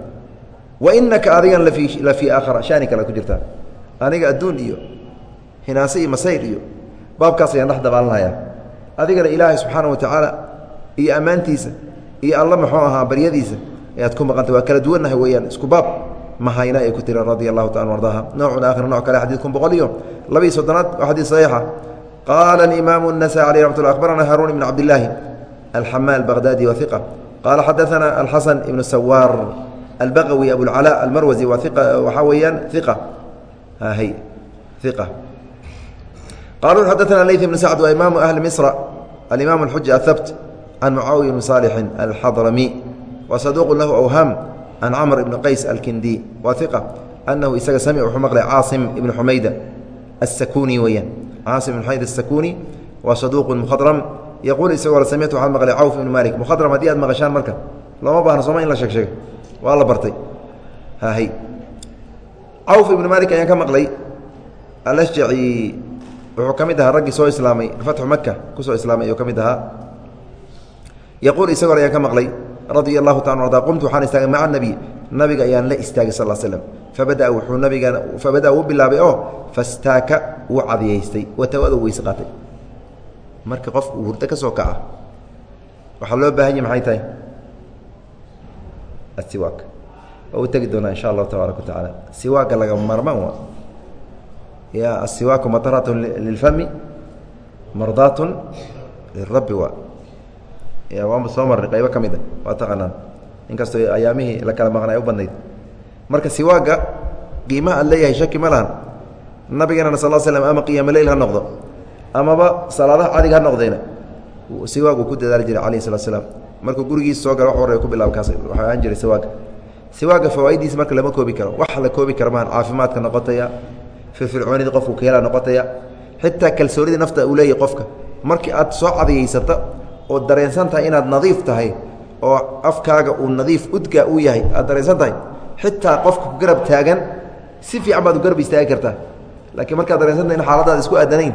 Wa inaka adigan lafii la fii aakhara shani kale ku jirtaa. Aniga adduun iyo hinaase iyo masayr iyo baabkaas ayaan dhex dabaalanhayaa adigana ilaahay subxaana wa tacaala iyo ammaantiisa iyo alla muxuu ahaa baryadiisa ayaad ku maqantay waa kala duwannahay weeyaan isku baab mahayna ay ku tiri radia allahu taala ardaaha nowcun aakhir nooc kale xadid kun boqol iyo laba-iyo soddonaad waa xadiid saxiixa qaala alimaamu الnasaي alيh ramat lla akhbarana haruun ibn cabdillaahi alxamaal baghdadi wa iqa qaala xadaثana alxasan ibnu sawaar albagawi abulcalaa almarwazi waa iqa waxaa weeyaan iqa hy iqa qaluu xadaثana leyt ibn sacd waa imaamu ahli misra alimaam اlxuja ahabt can mucaawiya bni saalixin alxadrami wa saduuq lahu awhaam can camr ibni qays alkindi waa iqa anahu isaga samic wuxuu maqlay caasim ibni xumayda asakuni weeyaan caasim ibn xumayd asakuni waa saduuqu mukhadram yaquul isagoo samictu waxaan maqlay cawf ibnu malik mukhadram haddii aad maqashaan marka looma baahna sooma in la sheeg sheego waa la bartay hahy cawf ibnu malik ayaan ka maqlay alashjaci wuxuu ka mid ahaa raggii soo islaamay fatxu maka ku soo islaamay ayuu ka mid ahaa. Yaquul isagoo ayaan ka maqlay radia allahu taala arda qumtu waxaan istaagay maca nabiy nabiga ayaan la istaagay sal slm fabadaa wuxuu nabiga fabadaa uu bilaabay oo fastaaka wuu cadiyaystay watawada weyse qaatay marka qof uu hurdo ka soo kaca waxaa loo baahan yahy maxay tahay? Asiwaak waa u tegi doonaa insha allahu tabaaraka wa siwaaka laga marmaan lilfami mardaatun lirabbi waa ya waanba soo marnay qaybo ka mid a waa taqaanaan inkastoo ayaamihii la kala maqnay u badnayd marka siwaaga qiimaha aad leeyahay shaki ma lahan nabigeenana sal slm ama qiyaamo leyl ha noqdo amaba salaadaha cadiga ha noqdeena siwaag uu ku dadaali jiray calayhi salatu slaam markuu gurigiisa soo gala wax warre ku bilaaba kaas waxaa ahaan jiray siwaaga siwaaga fawaaiddiisa marka lama koobi karo wax la koobi kara maahan firfircoonidii qofku keelaa noqotaya xitaa kalsoonidii nafta uu leeyahy qofka. Markii aad soo cadiyaysata oo dareensan tahay inaad nadiif tahay oo afkaaga uu nadiif udga uu yahay aad dareensan tahay xitaa qofka ku garab taagan si fiican baad u garab istaagi kartaa. Laakiin markaad dareensantahay in xaaladaada isku aadanayn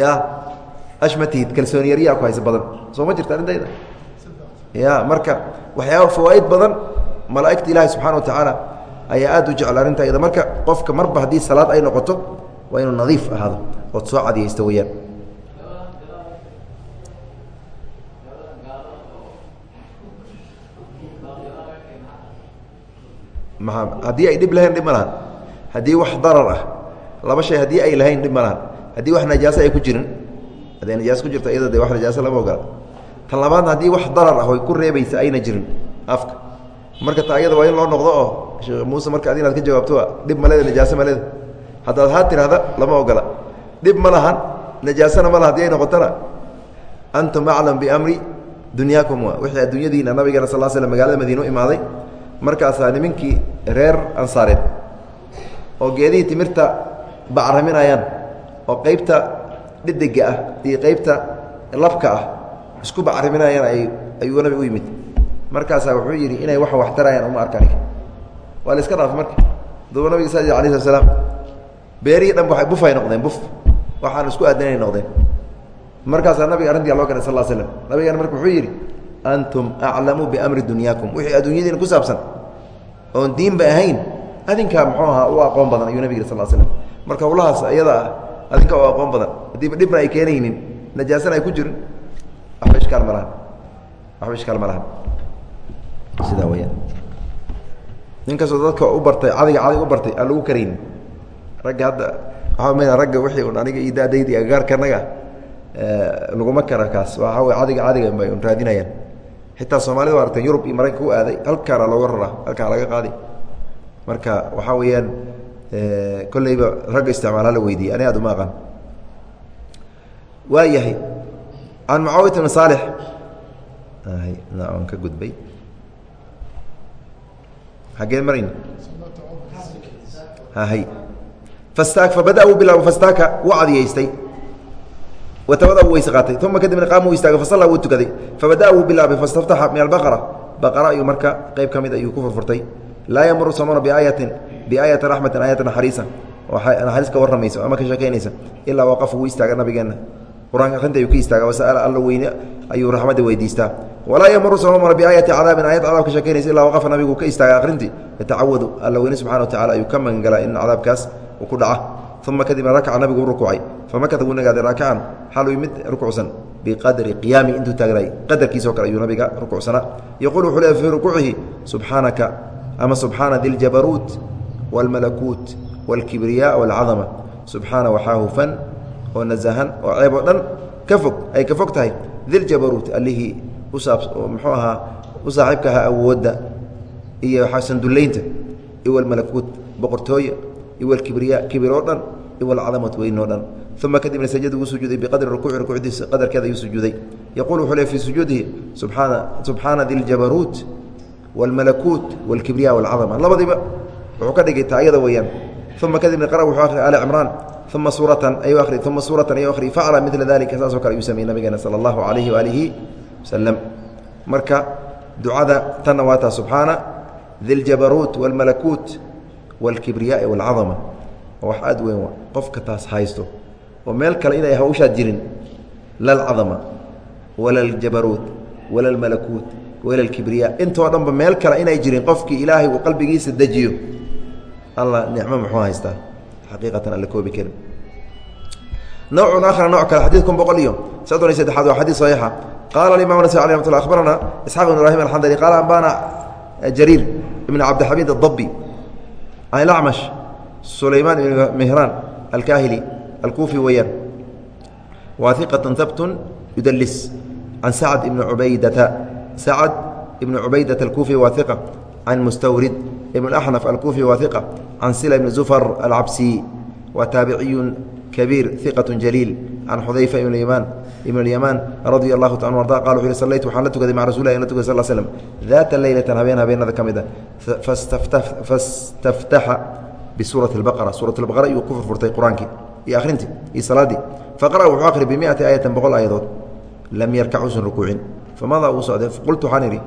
ya ashmatihid kalsooni yaryaa ku haysa badan. Soo ma jirta arrintayda ya marka waxyaaba fawaa'id badan malaa'igta ilaahi subxana wa tacaala ayaa aad u jecel arrintayda marka qofka marba haddii salaad ay noqoto waa inuu nadiif ahaado ood soo cadiyaysto weyaan maa haddii ay dhib lahayn dhib ma lahan. Haddii wax darar ah laba shay haddii ay lahayn dhib ma lahan. Haddii wax najaaso ay ku jirin hadday najaaso ku jirto iyada de wax najaaso lama ogola tan labaadna haddii wax darar ah oy ku reebaysa ayna jirin afka. Marka ta ayada waa in loo noqdo oo sheekh muuse marka ad inaad ka jawaabto dhib maleda najaaso maleda haddaad haa tirahda lama ogola. Dhib ma lahan najaasona ma laha haddii ay noqotona antum aclam biamri dunyaakum wa wixii adduunyadiina nabigeena sal l slm magaalada madiine u imaaday markaasaa nimankii reer ansaareed oo geedihii timirta bacraminayaan oo qeybta dhedega ah iyo qeybta labka ah isku bacriminayaan ay ayuu nabiga u yimid. Markaasaa wuxuu yidhi inay wax wax tarayaan uma arka waa la iska dhaafay marka. Duba nabiga sa alay slat slaam beerihii dhan waay bufay noqdeen buf waxaan isku aadanay noqdeen. Markaasaa nabiga arrintii loo garay sal l slam nabigana marka wuxuu yidhi antum aclamu biamri dunyaakum wixii adduunyadiina ku saabsan oon diinba ahayn adinkaa muxuu ahaa u aqoon badan ayuu nabig sal slm marka hawlahaas ayada ah adinka u aqoon badan haddiiba dhibna ay keenaynin najaasana ay ku jirin waxba ishkaal ma lahan. Waxba ishkaal ma lahan. Sidaa weyaan ninkastoo dadka u bartay cadiga cadig u bartay aan lagu karaynin ragga hadda waxaa mid ragga wixii un aniga iyo daadaydi agagaarkanaga laguma kara kaas. Waxaa wey cadiga cadiga bay un raadinayaan. Xitaa soomaalida wa aragteen yurub iyo maraykanka u aaday halkaana looga raraa halkaan laga qaadi. Marka waxaa weeyaan kolleyba ragga isticmaal hala weydiiyey ani aad uma aqaan waa yahay can mucaawiyat bn saalix. Ka gudbay xaggeen marayna u bilaabo fastaaka wuu cadiyaystay. Watabada weyse qaatay. Uma kadibna qaama u istaaga fasalla wuu tukaday. Fabada wuu bilaabay fastaftaxa min albaqara baqara ayuu marka qeyb ka mid ayuu ku furfurtay. Laa yamuru samuna biaayatin biaayati raxmatin aayata naxariisa. Naxariis ka warramaysa ama ka sheekaynaysa. Ilaa waqafa wuu istaaga nabigeenna. Qur'aanka arinta ayuu ka istaaga wasa'ala alla weyne ayuu raxmadda weydiistaa walaa yamuru sama mara biaayati cadaabin aayad cadaab ka sheekaynaysa ilaa waqafa nabigu ka istaaga akhrintii yatacawadu alla weyne subxana watacala ayuu ka magangalaa in cadaabkaas uu ku dhaca. Uma kadibna rakaca nabigu rukucay. Famakata wuu nagaaday raakican xalwi mid rukucsan biqadri qiyaami intuu taagnaay qadarkiisoo kale ayuu nabiga rukucsanaa yaquul wuxuu leeay fii rukuucihi subxaanaka ama subxaana diljabaruut waalmalakuut waalkibriyaa waalcadama subxaana waxaa hufan oo nasahan oo ceeb oo dhan ka fog ay ka fog tahay diljabaruut allihii usaab muxuu ahaa u saaxiibka ahaa awoodda iyo sandullaynta iyo wlmalakuut boqortooye iyo wlkibriya kibir oo dhan iyo wlcadamat weyn oo dhan uma kadibna sajada wuu sujuuday biqadri rukuuci rukuucdiisa qadarkeeda ayuu sujuuday yaquul wuxuu le fii sujuudihi subaana subxaana diljabaruut wاlmalakuut wاlkibriya wاlcadama labadiiba wuxuu ka dhigay taayada weeyaan uma kadibna qara wuxuu akhri ali cimraan uma suuratan ayuu ahri uma suuratan ayuu ahri facala midla dalika saasoo kale ayuu sameyey nabigeena sala allahu calayhi waalihi wasalam marka ducada tanna waa taa subxaana diljabaruut wاlmalakuut wاlkibriyaai wاlcadama oo wax aad weyn qofka taas haysto oo meel kale inay hawshaad jirin la lcadama wala ljabaruut wala lmalakuut wala lkibriya intoo dhanba meel kale inay jirin qofkii ilaahay uu qalbigiisa dejiyo alla nicmo muxuu haystaa xaqiiqatan alla koobi karin nowcun aakhara nooc kale xadiid kun boqol iyo soddon iyo saddexaad waa xadiid saxiixa qaala alimam nasai alih ramat lla akhbarana isxaaq ibn ibrahim alxandali qaala ambana jariir ibn cabdixamiid adabbi can ilacmash sulaymaan ibn mihraan alkaahili alkuufi weeyaan waa iqatun habtun yudalis can sacd ibni cubaydata sacd ibn cubaydata alkuufi waa iqa can mustawrid ibn axnaf alkuufi waa iqa can sila ibni zufar alcabsi waa taabiciyun kabiir iqat jaliil can xudayfa ibn yamaan ibn اlyamaan radia allahu ta arda qal wuxu yhi sallaytu waxaan la tukaday maca rasul lah la tukay sal slm daata leylatan habeen habeenada ka mid a fastaftaxa bisuurati اlbaqara suurat اlbaqara iyuu ku furfurtay qur-aankii iyo akhrintii iyo salaaddii faqara wuxuu akhri bimiati aayatan boqol aayadood lam yarkac usan rukuucin famadaa uu socday qultu waxaan idhi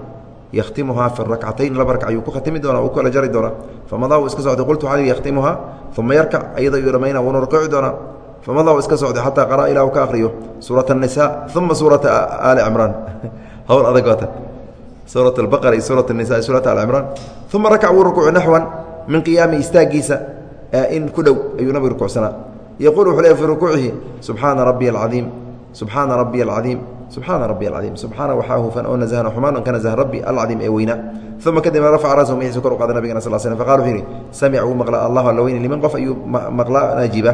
ykhtimuhaa fi rakcatayn laba ragc ayuu ku khatimi doonaa uu kala jari doonaa famadaa uu iska socday qultu waxaan idhi ykhtimuhaa uma yarkac iyada iyuu dhamayna wuuna rukuuci doonaa famadaa uu iska socday xataa qara'a ilaa uu ka akhriyo suurata الnisaa uma suurata aali cimraan hawl adag waata suurat albaqara iyo suurat الnisa iyo suurata aali cimraan uma rakac wuu rukuuci naxwan min qiyaami istaagiisa in ku dhow ayuu nabigu rukucsanaa yaquul wuxuu leey fi rukuucihi subxaana rabiya alcadiim subxaana rabiya alcadiim subxaana rabi alcadiim subxaana waxaa hufan oo nasahan xumaan ka nasahan rabbi alcadiim ee weynaa uma kadibna rafaca rasahu madaxiisu kor u nabigana sal slm faqala yidhi samic wuu maqlaa allahu alla weyne liman qof ayuu maqlaa naajiba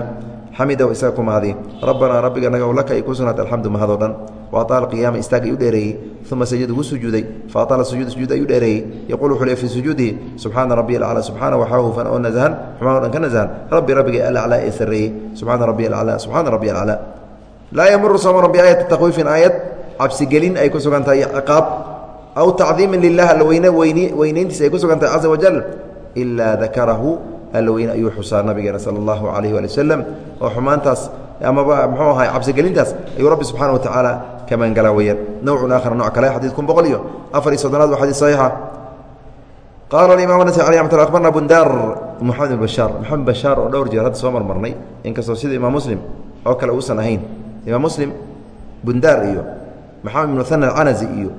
xamidahu isaga ku mahadiye rabbanaa rabbiga naga laka ay ku sugnaatay alxamdu mahadoo dhan wa ataala qiyaama istaag ayuu dheereeyey. Uma sajada wuu sujuuday. Fa ataala sujuuda sujuud ayuu dheereeyey. Yaquul wuxuu le fii sujuudihi subxaana rabbiya alclaa subxaana waxaa hufan oo nasahan xumaan o dhan ka nasahan rabbi rabbiga alaclaa ee sarreeyey. Subxaana rabbiya alclaa subxaana rabbiya alclaa laa yamuru samuna biaayati takwiifin aayad cabsigelin ay ku sugan tahay ciqaab aw tacdiimin lilah alla weyne weyni weynayntiisa ay ku sugan tahay caza wajal ilaa dakarahu alla weyne ayuu xusaa nabigeena sala allahu calayh waali wasalam oo xumaantaas amaba muxuu ahay cabsigelintaas ayuu rabbi subxaana wa tacaala ka maangala nowcun aakhar nooc kale xadiid kun boqol iyo afar iyo soddonaad waa xadiid saxiixa. Qaala alimam nasai alih ramat abarna bundaar moxamed ibn bashaar moxamed bashaar oo dhowr jeer hadda soo marmarnay inkastoo sida imaam muslim oo kale uusan ahayn imaam muslim bundaar iyo maxamed ibn muhana alcanasi iyo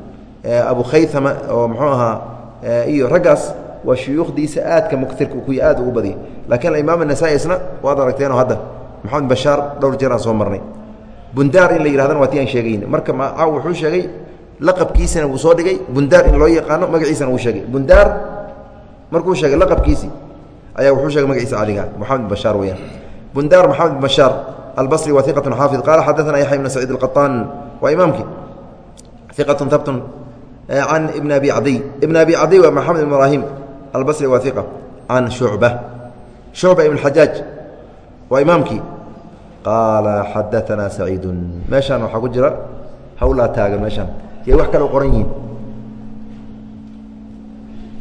eh, abu khayama oo muxuu ahaa eh, iyo raggaas waa shuyuukhdiisa aadka muktirka kuy aad ugu badiyay laakiin alimaam anasaa'i isna waad aragteenoo hadda maxamed bashaar dhowr jeer aan soo marnay. Bundaar in la yihahdana waa ti aan sheegayn marka macaw ah, wuxuu sheegay laqabkiisina wuu soo dhigay. Bundaar in loo yaqaano magaciisana wuu sheegay. Bundaar markuu sheegay laqabkiisii ayaa wuxuu sheegay magaciisa adiga maxamed bashaar weyaan bundaar maxamed bashaar albصri wa iqaة xaafid qaala xadaثana yaxya ibn saciid اlqaطaan waa imaamkii iqaة habtun can ibn abi cadiy ibn abi cadiy waa maxamed ibn ibraahim albصri waa iqa can shucba shucba ibn xajaaj waa imaamkii qaala xadaثana saciidu meeshaan waxaa ku jira hawlaa taagan meeshaan yay wax kale u qoran yihiin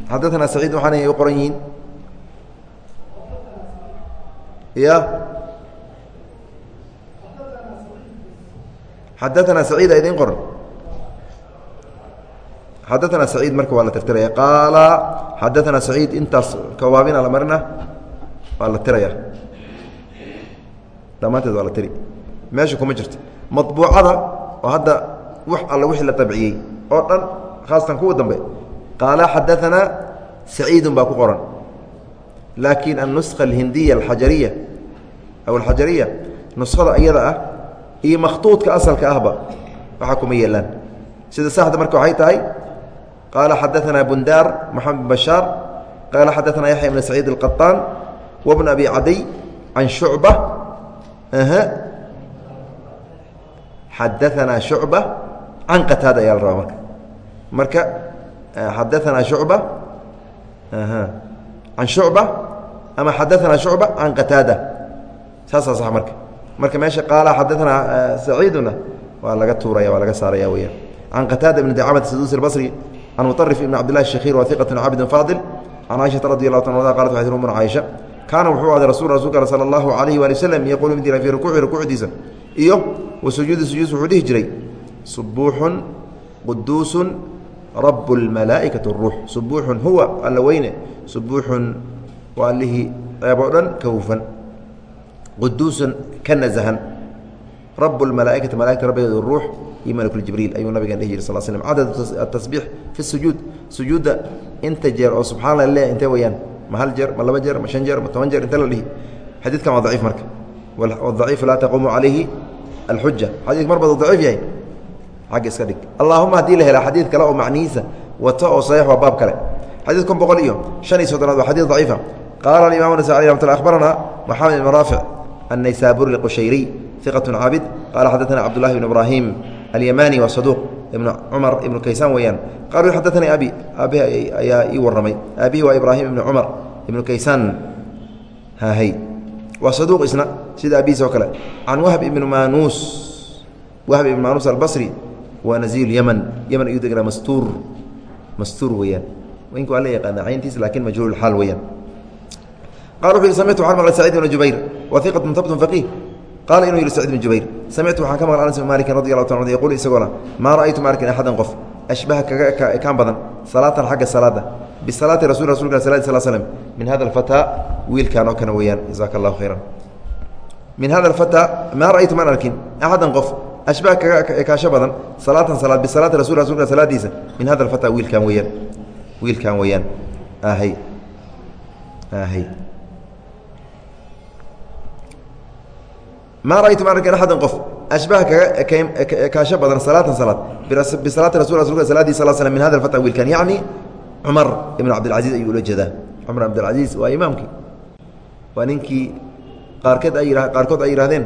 xadaثana saciid waxaana u qoran yihiin ya xadaanaa saciida idin qoran xadaanaa saciid marka waa la tirtiraya qaala xadaanaa saciid intaas kawaabina la marina waa la tiraya dhammaanteed waa la tiri meesha kuma jirto maطbuucada oo hadda wax alla wixii la tabciyey oo dhan khaasatan kuwa dambe qaala xadaanaa saciidun baa ku qoran laakiin annuska alhindiya alajariya aw alxajariya nuskhada iyada ah iyo makhطuudka asalka ahba waxaa kuma yeelaan sida saxda marka waxay tahay qaala xadaثana bundaar moxamed بن bashaar qaala xadaثana yaxya بn saciid الqaطaan wbn abi cadiy can shucba xadaثana shucba can qataada ayaa la rabaa marka marka xadaثana shucba can shucba ama xadaثana shucba can qataada saasaa sax marka marka meesha qaala xadaanaa eh, saciiduna waa laga tuuraya waa laga saaraya weyaan can qataada bni dacamata saduusi albasri can muarif ibn cabdillahi shakhiir wa iqatun faadil can caaishata radi allahu tan ada qalat waxay tiri umuna caaisha kaana wuxuu ahday rasul rasulka sala allahu calayhi waali waslem yaquulu mid yihah fii rukuuci rukuucdiisa iyo wa sujuudi sujuud wuxuu dhihi jiray subuuxun quduusun rabu lmalaa'ikati ruux. Subuuxun huwa alla weyne subuuxun waa allihii ceeb oo dhan ka hufan quduusun ka nasahan rabu lmalaaikati malaigta rabbigeedu ruux iyo malkuljibriil ayuu nabigan dhihi jiri sal slm cadad atasbiix fi sujuud. Sujuudda inta jeer oo subxana la le intee weyaan ma hal jeer ma laba jeer ma shan jeer ma toban jeer inte la dhihi? Xadiidkan waa daciif marka. Wadaciifu laa taquumu calayhi alxuja xadiidka mar daciif yahay xagga iska dhig. Allaahuma haddii la hela xadiid kale oo macnihiisa wato oo saxiix waa baab kale. Xadiid kun boqol iyo shan iyo soddonaad waa xadiid daciifa qaala alimam nasa alي ramat akhbarana moxamed ibn raafic الnaysaburi اqushayriy iqaة caabid qaala xadaثana cabdullahi ibn ibrahim alyamani waa saduuq ibn cumar ibnu kaysaan weeyaan qaaluu xadaanii abi aabihi ayaa ii warramay aabihi waa ibraahim ibnu cumar ibnu kaysaan hahay waa saduuq isna sida aabihiis oo kale can wahb ibnu maanuus wahb ibnu maanuus albasri waa naziil yeman yeman ayuu degnaa mastuur mastuur weeyaan inku waa la yaqaana cayntiis laakiin majhuul xaal weeyaan wuxu yihi samictu waxaan maqlay sacid ibna jubayr wa iqatun habtun faqiih qaala inuu yihi sacid ibn jubayr samictu waxaan ka maqlay anas ibn malikin radi allahu ta an yqul isagoona maa ra'aytu ma arkin axadan qof ashbaha ekaan badan salaatan xagga salaada bisalaati rasul rasulka sal sl slm min hada alfataa wiilkaan oo kana weeyaan jasaaka allahu khayran min hada alfataa maa ra'aytu maan arkin axadan qof ashbaha kaga ekaasho badan salaatan salaad bisalaati rasul rasulka salaadiisa min hada alfataa wiilkaan weeyaan wiilkaan weeyaan ahay ahay ma raytu ma arkan axadan qof? Ashbaha kaga ekaasho badan salaatan salaad. Bisalaati rasul rasulka salaadii sal slm min hada alfata wiilkan yacni cumar ibn cabdilcaziiz ayuu ula jeedaa. Cumar cabdilcaziiz waa imaamkii. Waa ninkii qaarkeed ay qaarkood ay yihahdeen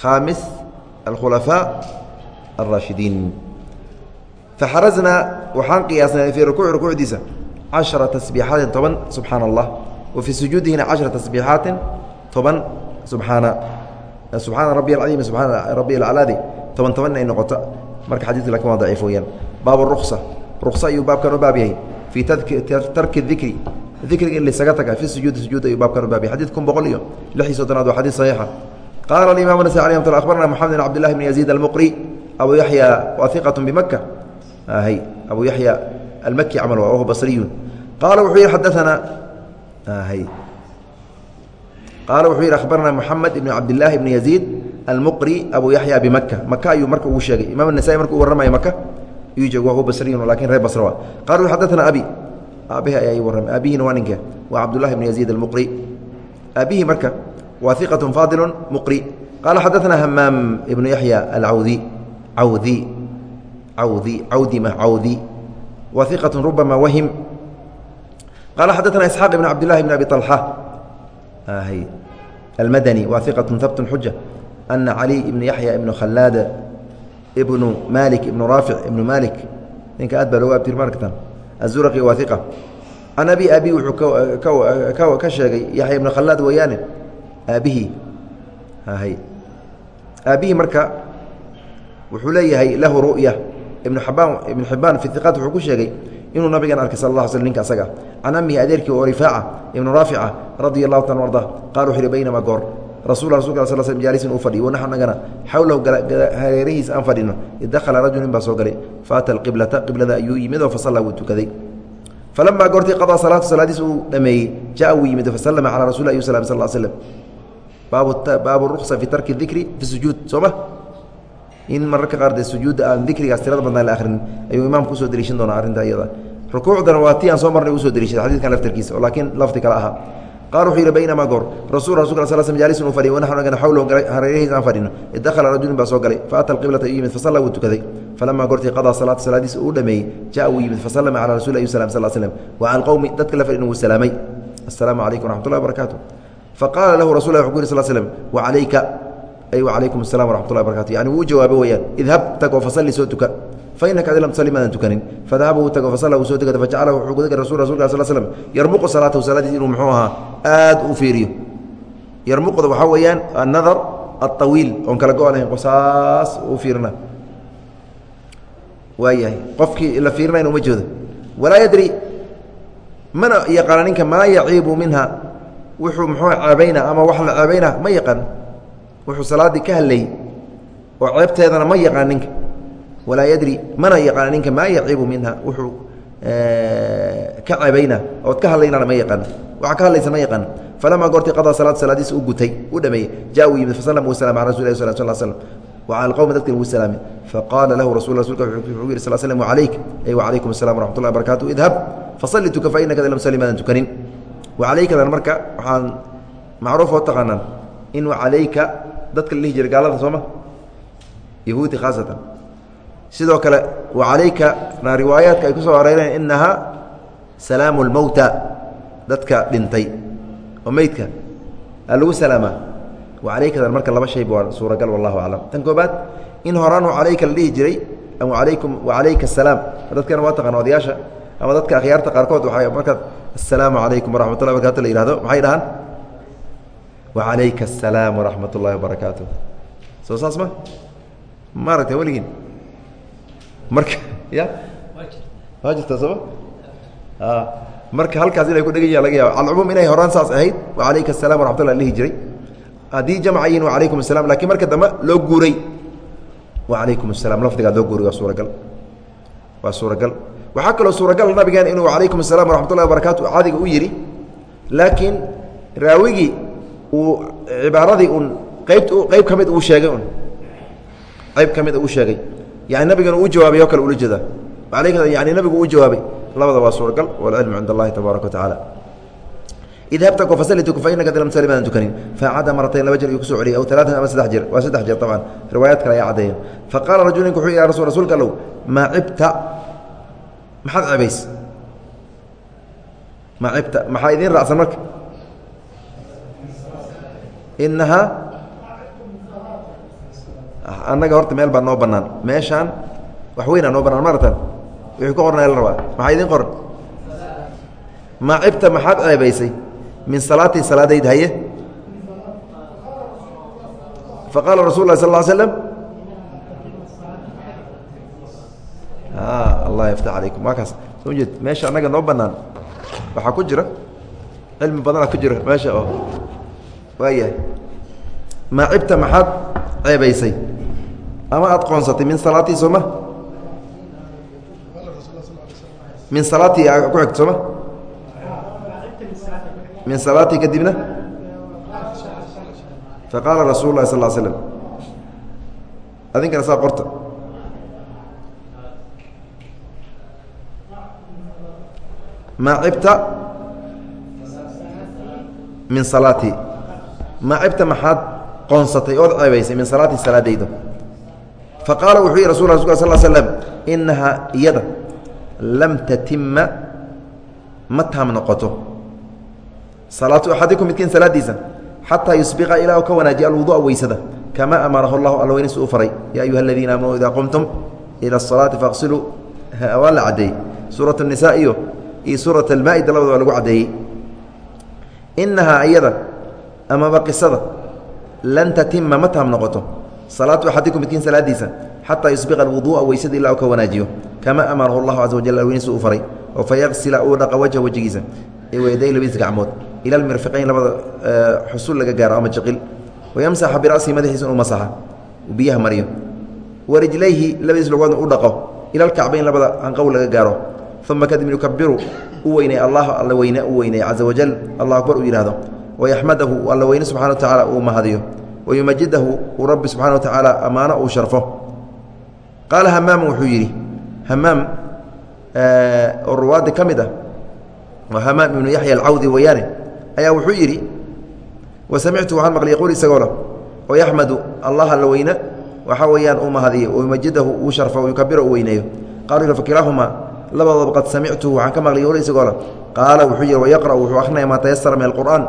khaamis alkhulafaa alraashidiin faxaraznaa waxaan qiyaasnay fii rukuuci rukuucdiisa cashara tasbiixaatin toban subxaana allah wa fii sujuudihina cashara tasbiixaatin toban subxaana subxaana rabi alcaiim subxaana rabi alcalaadi toban toban inay noqoto. Marka xadidka laakiin waa daciif weyaan baab ruksa ruksa ayuu baabkan u baab yahay. Fii tarki dikri dikriga in laysaga taga fi sujuudi sujuud ayuu baabkan u baab yahay. Xadid kun boqol iyo lix iyo soddonaad waa xadiid saxiixa. Qaala alimam nasai alي mat abarna moxamed bn cabdillahi bn yaziid almuqri. Abu yaxya wa iqat bimaka hy abu yaxya almaki camal waa wahu basriyun. Qaala wuxuu yihi xadaana hy qaala wuxuu yidhi akhbarana moxamed ibn cabdilaahi ibn yaziid almuqri abu yaxya bimaka maka ayuu marka ugu sheegay. Imaam anasai markuu warramaya maka uu joog wahu basriyun laakiin reer basra waa. Qaala xaddatana abi aabbahi ayaa ii warramay. Aabbihiina waa ninkee waa cabdullahi ibn yaziid almuqri. Aabbihi marka waa iqatun faadilun muqri. Qaala xaddatana hamaam ibnu yaxya alcawdi cawdi cawdi cawdi mah cawdi wa iqatun rubama wahim. Qaala xaddatana isxaaq ibn cabdillahi ibn abi طalxa almadani wa iqat habt xuja ana cali ibn yaxya ibnu khalaad ibnu malik ibnu raafic ibnu malik ninka aad baa loogu abtirmarktan azuraqi waa iqa can abi abi wuxuu ka sheegay yaxya ibnu khalaad weeyaane aabihii aabihii marka wuxuu leeyahay lahu ru'ya ibnu abaan ibnu xibaan fi iqaat wuxuu ku sheegay inuu nabigan arkay sal la sl ninka asaga. Can amihi adeerkii oo rifaaca ibnu raafica radia allahu ta arda qala wuxu uhi baynama goor. Rasul rasulka sl sl jaalisin uu fadhiyo wanaxnu nagana xawlahu hareerihiisa aan fadhino. Id dakhala rajul baa soo galay faata alqiblata qiblada ayuu yimid oo fasalla wuu tukaday. Falamaa goortii qadaa salaatu salaadiis uu dhameeyey jaa wuu yimid fasalama calaa rasul ayu slam sal slm baabu ruksa fi tarki dikri fi sujuud soo ma in mararka qaar dee sujuudda aan dikrigaas tirada badnaa la akhrin ayuu imaamku u soo deliishan doonaa arrinta iyada. Rukuucdana waa ti aan soo marnay u soo deliishaday xadidkan laftarkiisa laakiin lafdi kale ahaa. Qaal wuxuu yidhi baynamaa goor rasul rasulka sal sl jaalisun uu fadhiy wanaxnu xawlahu hareerihiisa aan fadhino. Id rajulin baa soo galay faata alqiblata uu yimid fasalla wuu tukaday. Falamaa goortii qadaa salaata salaadiisa uu dhameeyey jaa wuu yimid fasalama calaa rasuli ayu salam sal slm wa cala alqowmi dadka la fadhin wuu salaamay. Assalaamu calaykum waraxmat ullahi barakaatu lahu rasul lah wuxu yiri sl slm wacalayka ay wacalaykum assalam waraxmat ullahi barakatu yani wuu jawaabo weyaan idhab tag oo fasalli soo tuka fainaka adi lam tusalli maadan tukanin fadahaba uu tago fasalla uu soo tukada fajacala wuxuu gudaga rasul rasulka sal slm yarmuqu salaatahu salaadiis inuu muxuu ahaa aad u fiiriyo yarmuqda waxaa weeyaan annadar alطawiil oon kala go lahayn saas u fiirina waayahay qofkii la fiirinayna uma jeedo walaa yadri mana yaqaana ninka maa yaciibu minha wuxuu muxuu ceebayna ama wax la ceebayna ma yaqaan wuxuu salaaddii ka hadlayey oo ceebteedana ma yaqaan ninka. Walaa yadri mana yaqaana ninka maa yaciibu minha. Wuxuu ka ceebayna ood ka hadlaynana ma yaqaan. Waxa ka hadlaysa ma yaqaan. Falamaa goortii qadaa salaad salaadiisa u gutay u dhameeyey. Jaa uu yimid fasallam uu salam ala rasul lah sal sl slm wcala alqowmi dadkan wuu salaamay. Faqaala lahu rasul rasulka wuxuu yihi sal slm wacalayk ay wacalaykum assalam waraxmat ullahi barakatu idhab fasalli tuka fa innaka lam salli maadan tukanin. Wacalaykadan marka waxaan macruuf oo taqaanaan. In wacalayka dadka la jiray gaalada sooma yahuudi khaasatan. Sidoo kale wacalayka na riwaayaadka ay ku soo areereen salaamu lmowta dadka dhintay oo meydka aa lagu salaamaa. Wacalaykadan marka laba shayba waa suuragal wallahu aclam. Tan koobaad in horaan wacalayka la dhihi jiray ama walaykum wacalayka asalaam dadkana waa taqana odayaasha ama dadka akhyaarta qaarkood waxay markaad assalaamu calaykum waraxmat barkatu la yihahdo maxay dhahaan wacalayka asalaam waraxmat ullahi wabarakaatu soo saas ma? Ma aragta weligiin. Marka ya? Waa jirta sooma marka halkaas inay ku dhegan yaha laga yaaba alcumuum inay horaan saas ahayd wacalayka asalam waraxmatullah dhihi jiray haddii jamca yihiin wacalaykum lakiin marka dambe loo guuray. Wacalaykum assalam lafdigaa loo guuray waa suuragal. Waa suuragal. Waxaa kaloo suuragal nabigeen inuu wacalaykum assalam waraxmatullahi wabarakaatu cadiga u yidhi. Laakiin raawigii uu cibaaradii un qaybt qayb ka mid uu sheegay un qayb ka mid uu sheegay. Yani nabigan uu jawaabay oo kale ula alayka yani nabigu uu jawaabay. Labada waa suuragal walcilmu cind allahi tabaaraka watacaala marka inahaa annaga horta meel baa noo bannaan. Meeshaan wax weynaa noo bannaan. Maratan wixii ku qornaya la rabaa. Maxaa idiin qoran maa cibta maxaad ceebaysay min salaatii salaadayd haye? Faqaala rasul lah sal ا slm allah yaftax calaykum. Waa kaas. Soo jeed meesha annaga noo bannaan. Waxaa ku jira cilmi badanaa ku jira. Meesha oo waayahay maa cibta maxaad ceebaysay ama aad qoonsatay min salaatii sooma min salaatii ku xigto sooma min salaatii kadibna? faqaala rasuulu lahi sal slm adinkana saa qorta. maa cibta min salaatii maa cibta maxaad qoonsatay ood ceebaysay min salaatii salaadayda fa qaala wuxuu yihi rasul rasulka sal slm inahaa iyada lam tatima ma taam noqoto. Salaatu axadikum midkiin salaadiisa xataa yusbiqa ilaa u ka wanaajiya alwudu'a weysada kamaa amarahu llahu alla uu faray yaa ayuha aladiina aamanuu idaa qumtum ila asalaati faaqsiluu waa la caddeeyey suurat الnisaa iyo iyo suurat almaa-ida labada waa lagu caddeeyey inahaa iyada amaba qisada lan tatima ma taam noqoto salaatu axadikum midkiin salaadiisa xataa yusbiqa alwudu'a weysada ilaa u ka wanaajiyo kamaa amarahu llahu caza wajal alweynis uu faray oo fa yaksila uu dhaqa wajha wejigiisa wayaday labadiis gacmood ila almirfiqayn labada xusul laga gaaro ama jiqil wayamsaxa bira'sihi madaxiisa inuu masaxa biyaha mariyo. Warijlayhi labadiis lugoodna u dhaqo ila alkacbayn labada hanqow laga gaaro. Uma kadib yukabiru u weynay allah alla weyne u weynay caza wajal allah akbar uu yidhahdo wayaxmadahu alla weyne subxana wa tacaala uu mahadiyo wayumajidahu uu rabbi subxana wa tacaala ammaano uu sharfo qaala hamaamu wuxuu yidhi hamaam oo ruwaaddi ka mid ah waa hamaam ibnu yaxya alcawdi weeyaane ayaa wuxuu yidhi wa samictu waxaan maqlay yaquul isagoo leh oo yaxmadu allah alla weyne waxaa weeyaan uu mahadiyo wayumajidahu uu sharfo wayukabiro uu weyneeyo qaaluu fakilaahumaa labadooba qad samictuhu waxaan ka maqlay yaquul isagoo leh qaala wuxuu yidhi wayaqra'u wuxuu akrinaya maa tayasara min alqur'aan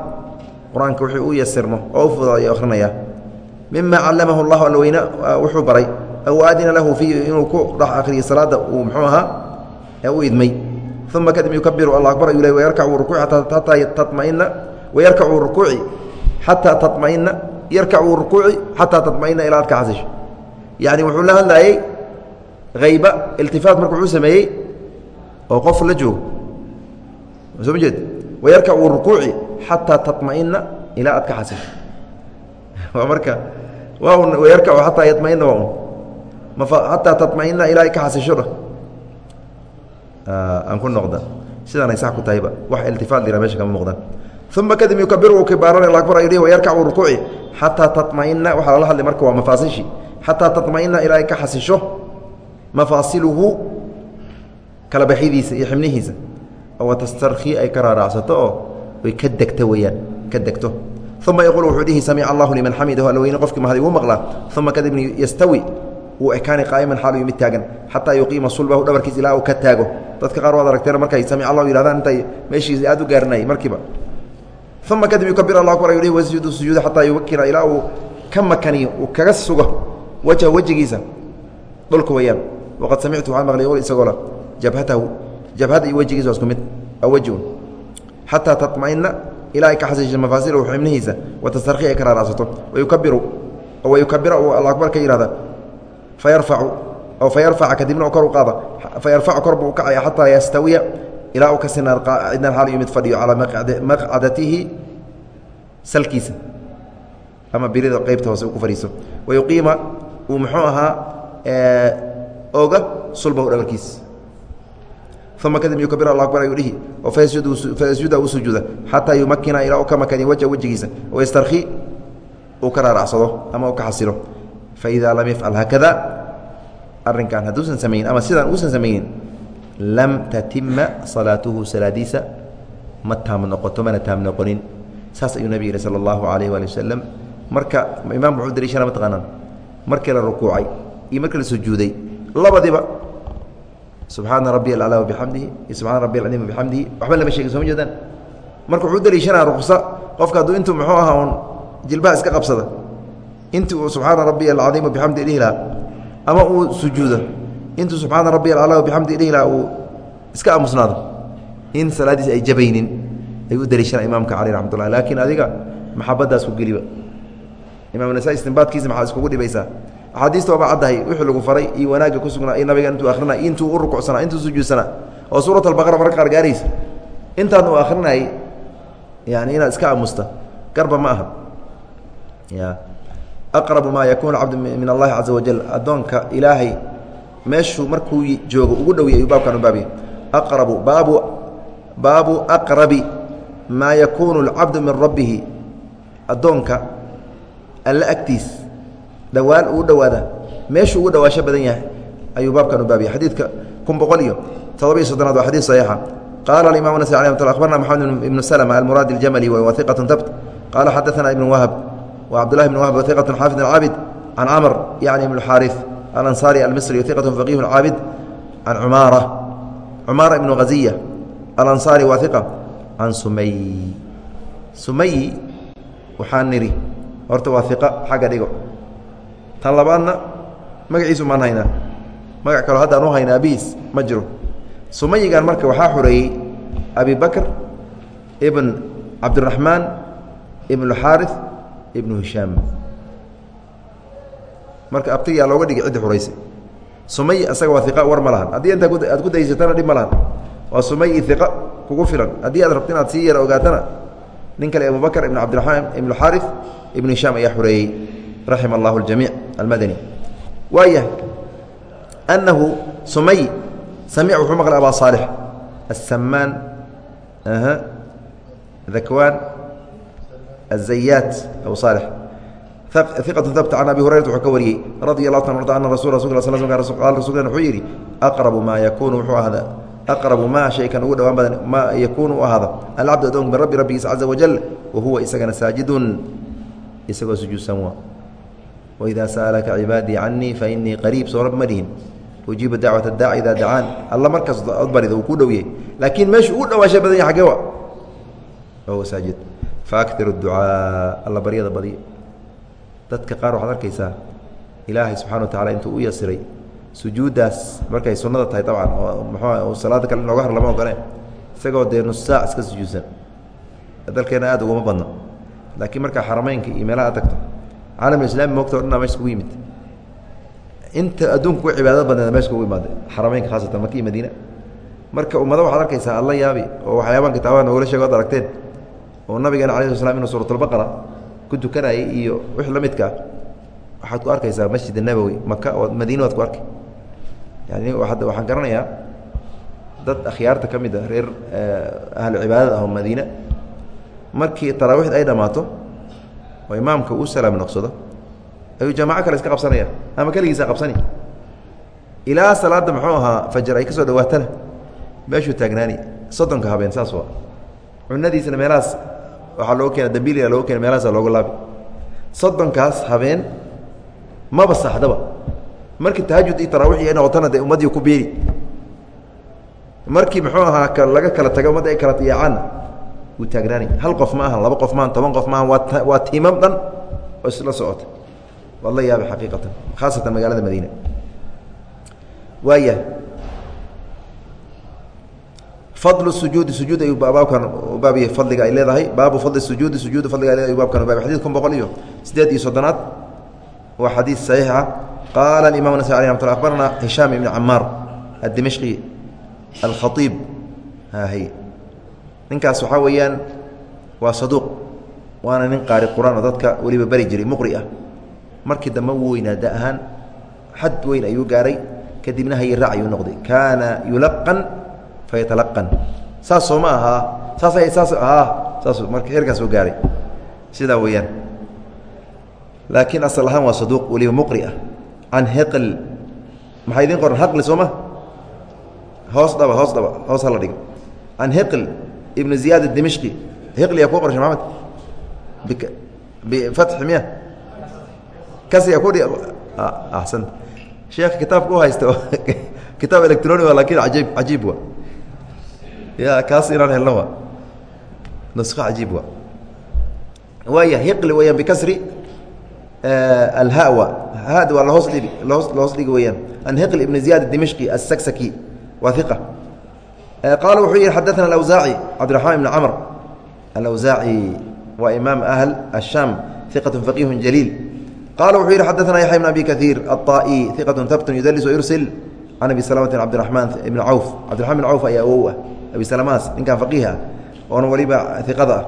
qur'aanka wixii u yasirmo oo u fuda ayuu akhrinayaa. Mima callamahu allahu alla weyne wuxuu baray aw aadina lahu fiihi inuu ku dhex akhriyo salaadda uu muxuu ahaa ee u idmay. Uma kadib yukabiru allah akbar ayuu le wayarkacu rukuuci xataa tatmaina wayarkacu rukuuci xataa tatmaina yarkacu rukuuci xataa tatmaina ilaa ad ka xasisho yacni wuxuu la hadlaayey hayba iltifaat marka wuxuu sameeyey oo qof la joogo. Soo ma jeed wayarkacu rukuuci xataa tatmaina ilaa aad ka xasisho waa marka wayarkacu xataa yatmaina waa un. Xataa tatmaina ilaa ka xasisho dha. Aan ku noqda. Sidaanay sax ku tahayba wax iltifaat lira meesha kama muuqdaan. Uma kadib yukabiru uu kibaaran akbar ayuu wayarkacu rukuuci xataa tatmaina waxaa lala hadlay marka waa mafaasishi. Xataa tatmaina ilaa ay ka xasisho mafaasiluhu kala iyo xibnihiisa oo tastarkii ay ka raaraacsato oo way ka degto weeyaan ka degto uma yaquul wuxuu dhihi samica allahu liman xamidahu alla weyne qofkii mahday wuu maqlaa uma kadibna yastawi wuu ekaani qaa'iman xaalu mid taagan xataa yuqiima sulbahu dhabarkiisa ilaa uu ka taago dadka qaar waad aragteen markay samic allahu yihahdaan intay meeshiisa aad u gaarinay markiiba uma kadib yukabir allah akbar ayuu wasjudu sujuuda xataa yumakina ilaa uu ka makaniyo uu kaga sugo wajha wejigiisa dhulka weyaan waqad samictu waxaan maqlay qol isagoo la jabhatahu jabhada iyo wejigiisa waa isku mid. Awajun xataa tatmaina ilaa ay ka xasisho mafaasilahu xibnihiisa watastarki ay ka raaracsato wayukabiru wayukabira uu alla akbar ka yihahda fayarfacu oo fayarfaca kadibna kor u qaada. Fayarfacu kor buu u kacaya xataa yastawiya ilaa uu ka sinaa cidnan xaal yimid fadhiyo calaa maqcadatihi salkiisa. Ama birida qeybta hoose uu ku fadhiiso. Wayuqiima uu muxuu ahaa oga sulbahu dhabarkiisa uma kadib yukabir allah akbar ayuu dhihi oo fayasjuda uu sujuuda xataa yumakina ilaa u ka makaniyo wajha wejigiisa wayastarki uu ka raaracsado ama u ka xasilo faida lam yafcal haakada arrinkan hadduusan samaynin ama sidaan uusan samaynin lam tatima salaatuhu salaadiisa ma taam noqoto mana taam noqonin saas ayuu nabig yihi sala allahu calayh waali wasalam marka imaam wuxuu daliishana mataqaanaan markii la rukuucay iyo markii la sujuuday labadiba subxaana rabbi alaclaa wabixamdihi iyo subxana rabbi alcadiim wabixamdihi waxba lama sheegin soo ma jeedaan? Marka wuxuu daliishanaa ruksa qofka hadduu intuu muxuu ahaa un jilbaha iska qabsada. Intii uu subxaana rabbiy alcaiim bixamdi dhihi lahaa ama uu sujuudo intuu subxaana rabbiy alclaa bixamdi dhihi lahaa uu iska aamusnaado. In salaadiis ay jabaynin ay u daliishana imaamka caleh raxmat laakiin adiga maxabadaas ku geliba. Imam nasa istinbaadkiisa maxaad iskugu dhibaysaa axaadiista waaba caddahay wixii lagu faray iyo wanaagga ku sugnaa iyo nabiga intuu akhrina intuu u rukucsanaa intuu sujuudsanaa oo suurat albaqara marka qaar gaaraysa intaan uu akhrinayay yani inaad iska aamusta garba ma aha. Ya aqrabu maa yakuunu cabdu min allahi caza wajal addoonka ilaahay meeshuu markuu joogo ugu dhowyay ayuu baabkan u baabiyay aqrabu baabu baabu aqrabi maa yakuunu alcabdu min rabbihi. Addoonka alle agtiis dhawaan ugu dhawaada meeshuu ugu dhawaasho badan yahay ayuu baabkan u baabiyay xadiidka kun boqol iyo toddobiiyo soddonaad waa xadiis saxiixa. Qaala alimamu nasri alay mat akhbarna maxamed ibnu salma almuraadi aljamali wa hiqatun tabt qaala xadaثana ibnu wahab wa cabdullahi ibn wahab hiqatun xaafid alcaabid can camr yacni ibn xaariث alansaari almisri hiqatun faqihu caabid can cumaara cumaara ibnu haziya alansaari waa can sumay. Sumayi waxaan nidhi horta waa hiqa xagga dhigo tan labaadna magaciisu maan haynaa magac kaloo haddaan u haynaa abiis ma jiro. Sumayigan marka waxaa xoreeyey abi bakr ibn cabdiraxmaan ibn xaari ibnu hishaam. Marka abtigaa looga dhigay ciddi xoreysay sumay isaga waa iqa war ma lahan. Haddii aad ku daysatana dhib ma lahan. Waa sumayi iqa kugu filan. Haddii aad rabto inaad sii yara ogaatana nin kale abubakr ibn cabdiramaan ibnu xaari ibnu hishaam ayaa xoreeyey raxima allah اljamiic almadani. Waayahay annahu sumay samic wuxuu maqlay abaa saalix. Aلsamaan dakwaan azayaat abu saalix. Iqatu habta can abi hurayrat wuxuu ka wariyey radia allah ta arda ana rasul rasul sl qal rasulkan wuxuu yidhi aqrabu maa yakuunu wuxuu ahda aqrabu maa shaykan ugu dhowaan badan maa yakuunu u ahada alcabd adoon min rabbi rabbigiisa caza wajal wahuwa isagana saajidun. Isagoo sujuudsan waa waidaa sa'alaka cibaadii canii fainii qariib soo rab ma dhihin ujiibu dacwat daaci idaa dacaan alla markaas od barida uu ku dhowiyey laakiin meeshu ugu dhawaasha badan yahy xagee wa wahuwa saajid faaktir ducaa alla baryada badiya dadka qaar waxaad arkaysaa ilaahay subxana wa tacala intuu u yasiray sujuuddaas markay sunnada tahay dabcan oo muxuu salaada kale inooga har lama ogole isagoo dee nus saac iska sujuudsan dalkeena aad uguma badno laakiin markaa xarameynka caalamulislami moogta o dhan mesh kugu yimid inta adduunka ku cibaadad badneed mesh kugu imaada xarameynka khaasatan maka iyo madiina marka ummado waxaad arkaysaa alla yaabi oo waxyaabaan kitaabaha noogala sheego ad aragteen oo nabigeena alai sl slam inuu suuratulbaqara ku tukanayay iyo wix la midka waxaad ku arkaysaa masjid nabowi maka madiina waad ku arkay yani waxaan garanayaa dad akhyaarta ka mid a reer ahlu cibaadada ah oo madiina markii taraawiixd ay dhammaato oo imaamka uu salaam noqsado ayuu jamaaco kale iska qabsanaya ama keligiisa qabsani. Ilaa salaadda muxuu ahaa fajar ay ka soo dhawaatana meeshuu taagnaani. Soddonka habeen saas waa. Cunadiisana meelahaas waxaa looga keena dambiiliga looga keena meelahaasa looga laabi. Soddonkaas habeen maba saxdaba. Markii tahajud iyo tarawix ay noqotana dee ummaddii ku biiri. Markii muxuu ahaa laga kala taga ummadda ay kala yaacaanna wuu taagnaani hal qof ma aha laba qof maaha toban qof maaha waa tiimam dhan oo isla socota. Waad la yaabay xaqiiqatan khaasatan magaalada madiina. Waaya fadlu sujuudi sujuud ayuu baabkan baabya fadliga ay leedahay. Baabu fadli sujuudi sujuudi fadliga ay leedahay baabkan baab xadid kun boqol iyo sideed iyo soddonaad waa xadiid saxiixa qaala alimam nasai alih ramat lla hishaam ibni camaar addimashqi alkhaiib hahy ninkaas waxaa weeyaan waa saduuq waana nin qaari qur'aan oo dadka weliba beri jiray muqri ah. Markii dambe wuu weynaa da ahaan xad weyn ayuu gaaray kadibna hayiraac ayuu noqday. Kaana yulaqan fayatalaqan saas soo ma ahaa saas saas ahaa saas marka heerkaas soo gaaray. Sidaa weeyaan. Laakiin asal ahaan waa saduuq weliba muqri ah. Can hiql maxaa idiin qoran haqli soo ma? Hoos dhaba hoos dhaba hoos hala dhigo can hiql ibn ziyaad dimishqi hiqliyaa kuu qorshay maxamed? Bifatxi miya kasiya ku axsanta sheekh kitaabka u haysta kitaab electroni wa laakiin ajiib cajiib wa ya kaas inaan helno wa nusko cajiib wa waaya hiqli weeyaan bikasri alhawa had waa lahoos dhigi lahoos dhigi weeyaan an hiql ibn ziyad dimishqi asaksaki waa iqa Eh, qaala wuxuu yihi xadaana awsaaci cabdiraxmaan ibn camr alawsaaci waa imaam ahl ashaam iqat faqiihu jaliil. Qaala wuxuu yihi xadaana yaxya ibn abi kaiir aai iqatu habtun yudlis wayursil can abi salamatin cabdiraxmaan ibn cawf. Cabdiraxman ibn cawf ayaa awow ah abi salamaas ninkan faqiih ah oona weliba iqada ah.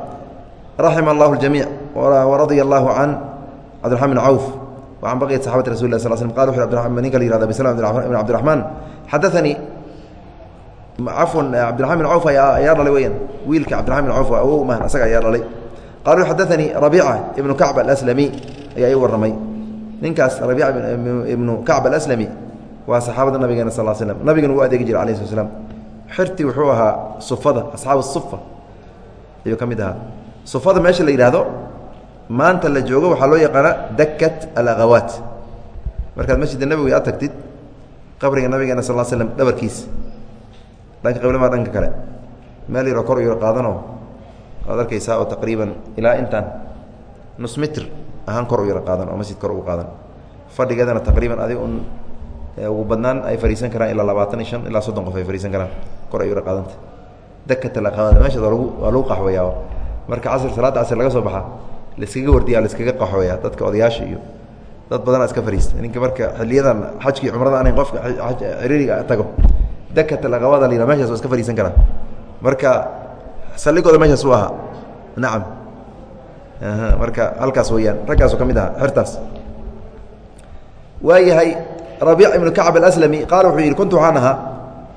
Raxima allahu ljamiic waradia allahu can cabdiraxmaan ibn cawf. Wa can baqiyat saxabati rasul lah sal sl qala wuxu ninka la yihahdo abi salama ibn cabdiraxmaan. Xadaanii cafwan cabdiraxman bin cawf ayaa dhalay weyaan wiilka cabdiraxman bin cawf awow mahan asaga ayaa dhalay qaalu xadaanii rabiica ibnu kacb alaslami ayaa ii warramay ninkaas rabiica ibnu kacb alaslami waa saxaabada nabigeena sal l slam nabigana wuu adeegi jira alai slat slam xirtii wuxuu ahaa sufada asxaab sufa ayuu ka mid ahaa sufada meesha la yidhaahdo maanta la joogo waxaa loo yaqaana dakat alakhawaat markaad masjida nabiga aad tagtid qabriga nabigeena sal slam dhabarkiis dhanka qiblama dhanka kale. Meel yaroo kor yaro qaadanoo waad arkaysaa oo taqriiban ilaa intaan nus mitr ahaan kor u yaro qaadan oo masjid kor ugu qaadan. Fadhigeedana taqriiban adig un ugu badnaan ay fariisan karaan ilaa labaatan iyo shan ilaa soddon qof ay fariisan karaan kor ay yaro qaadanta. Dakataqawaad meeshaas waa lagu waa lagu qaxwayaa marka casr salaadda casr laga soo baxa laiskaga wardiya laiskaga qaxweeya dadka odayaasha iyo dad badana iska fariista. Ninka marka xiliyadan xajkii cumrada anayn qofka ciriiriga tago dakatalaqawada la meshas waa iska fariisan karaa. Marka saldhigooda meeshaas u ahaa. Nacam. Marka halkaas weyaan raggaasu ka mid ahaa xertaas. Waayahay rabiic ibnu kacb alaslami qaala wuxuu yidhi kuntu waxaan ahaa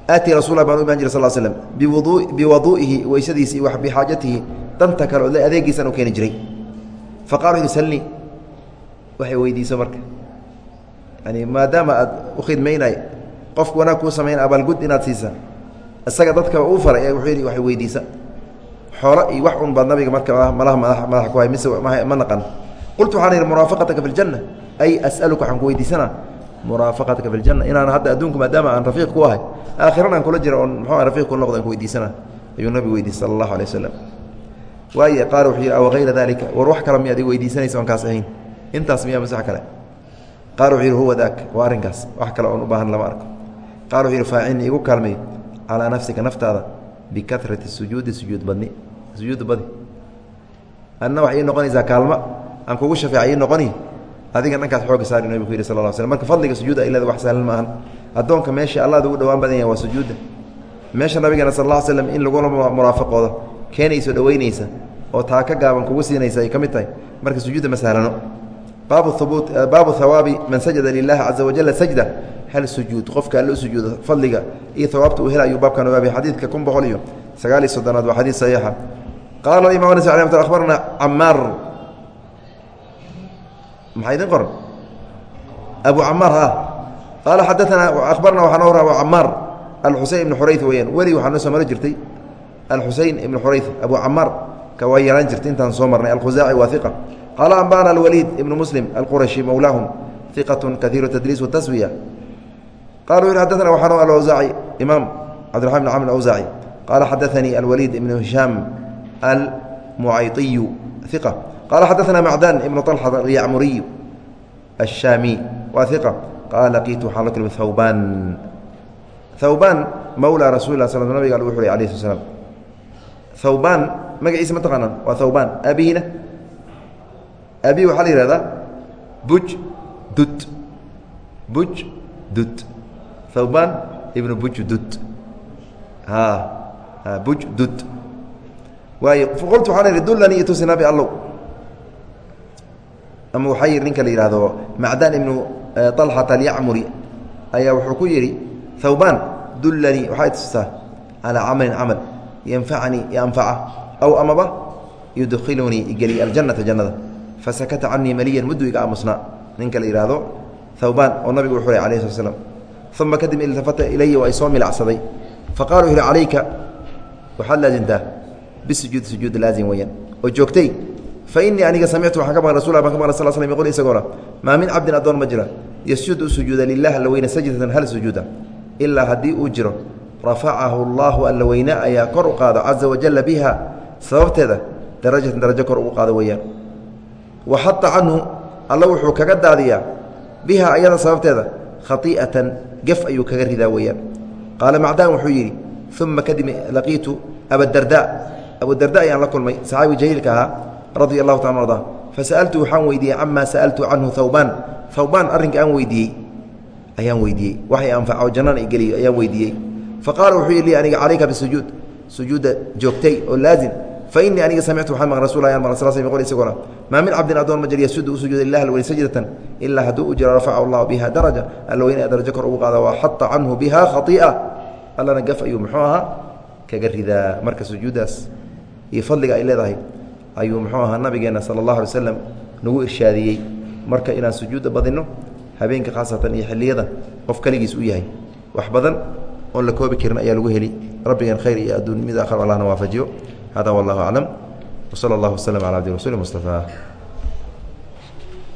aatii rasuula baan u imaan jira sal slm biwadu biwaduu'ihi weysadiisi wa bixaajatihi danta kale o adeegiisaan u keeni jiray. Faqala wuxu salnii waxay weydiiso marka. Yani maadaama aad u khidmaynay qofku wanaag kuu samayn abaalgud inaad siisa. Isaga dadka uu faray ee wuxuu yidhi waxay weydiisa. Xoolo iyo wax un baad nabiga marka malaha madax madaxa ku hay mise ma naqan. Qultu waxaan idhi muraafaqataka fi ljanna ay as'aluka waxaan ku weydiisanaa. Muraafaqataka fi ljanna inaan hadda adduunku maadaama aan rafiiq ku ahay aakhiran aan kula jira oon muxuu rafiiq ku noqdo aan ku weydiisana ayuu nabigu weydiisay sala allahu alay wasalam waaye qaala wuxuu yidhi aw hayra dalika war wax kale miyaad i weydiisanaysa oon kaas ahayn. Intaas miyaa masax kale? Qaala wuxuu yidhi huwa daak. Waa arrinkaas. Wax kale oon u baahan lama arko qaala wuxuu yidhi igu kaalmay calaa nafsika naftaada bikarati sujuudi sujuud badni sujuud badi adna waxay ii noqonaysaa kaalmo aan kugu shafeeca ii noqoni adiga dhankaas xooga saari nabigu ku yidhi sal lla slm marka fadliga sujuuda leeda wax sahlan ma ahan addoonka meesha allah ugu dhowaan badan yahay waa sujuudda meesha nabigeena sal alla slam in lagula muraafaqoodo keenayso dhoweynaysa oo taa ka gaaban kugu siinaysa ay ka mid tahay marka sujuudda ma sahlano baabu hawaabi man sajada lilahi caza wajala sajda hal sujuud qofka alle u sujuudo fadliga iyo hawaabta uu ayuu baabkan ogaabay xadiidka kun boqol iyo sagaal iyo soddonaad waa xadiid saxiixa qaala imam nas alay mt abarna camaar maxaa idin qoran? Abu camaar ha. Qaala xadaana abarna waxaa noo wara camaar alxusein ibnu xurayth weyaan weli waxaa noo soo maro jirtay alxusein ibnu xurayth abu camaar ka waa yaraan jirtay intaan soo marnay. Alkhusaaci waa iqa qaala ambana alwaliid ibnu muslim alqurashi mowlaahum iqat kaiiru tadliis wataswiya qala u xadana waxaa noo alawsaaci imaam cabdiraxman bn camr awsaaci qaala xadaanii alwaliid ibnu hishaam almucayطiyu iqa qala xadaana macdan ibnu طalxa alyacmuriy الshaami waa iqa qaala laqiitu waxaan la kulmay hawbaan hawbaan mawlaa rasul lah sl nabiga lagu xulay alah sl slam hawbaan magaciisa ma taqaanaan waa hawbaan aabihina aabihi waxaa la yihahdaa buj dud buj dud hawbaan ibnu buj dud buj dud waay qultu waxaan ihi dullanii itusi nabi allow ama waxaa yihi ninka la yidhaahdo macdaan ibnu طalxata alyacmuri ayaa wuxuu ku yidhi hawbaan dullanii waxaa itusisaa calaa camalin camal yanfacanii ianfaca aw amaba yudkhilunii igeliy aljannata jannada fasakata canii maliyan muddu iga aamusnaa ninka la yidhaahdo hawbaan oo nabigu u xulay alah slat slam uma kadib iltafata ilaya waa isoo milacsaday faqala wuxu uhi calayka waxaad laasimtaa bisujuudi sujuud laazim weyaan oo joogtay fa innii aniga samictu waxaan ka maqlay rasul baan ka maqlay sal slm yqul isagoona maa min cabdin addoon ma jira yasjudu u sujuuda lilah alla weyne sajdatan hal sujuuda ilaa haddii uu jiro rafacahu allaahu alla weyne ayaa kor u qaado caza wajalla biha sababteeda darajatan darajo kor ugu qaado kaga daadiyaa biha ayada sababteeda gef ayuu kaga ridaa weeyaan. Qaala macdaan wuxuu yidhi uma kadib laqiitu abadarda abudarda ayaan la kulmay saxaabi jahiilka ahaa radia allahu taala arda fasa'altu waxaan weydiiyey camaa sa'altu canhu hawbaan hawbaan arrinka aan weydiiyey ayaan weydiiyey. Waxay anfaco jannana igeliyo ayaan weydiiyey. Faqaala wuxuu yidhi aniga calayka bisujuud. Sujuudda joogtay oo laazim innii aniga samictu waxaan maql rasul ayaan maql sal sl qol isagoona maa min cabdin addoon ma jir yasudu u sujuuda lilah alweyne sajdatan ilaa hadduu u jiro rafacahu allahu biha daraja allaweyne ee darajo kor ugu qaada wa xata canhu biha khai'a allana gaf ayuu muxuu ahaa kaga ridaa marka sujuuddaas iyo fadliga ay leedahay ayuu muxuu ahaa nabigeenna sala allahu alay slam nagu irshaadiyey marka inaan sujuudda badinno habeenka khaasatan iyo xilliyada qof keligiis u yahay wax badan oon la koobi karin ayaa hada wallahu aclam wsala allah waslm cala abdi rasuuli mustafa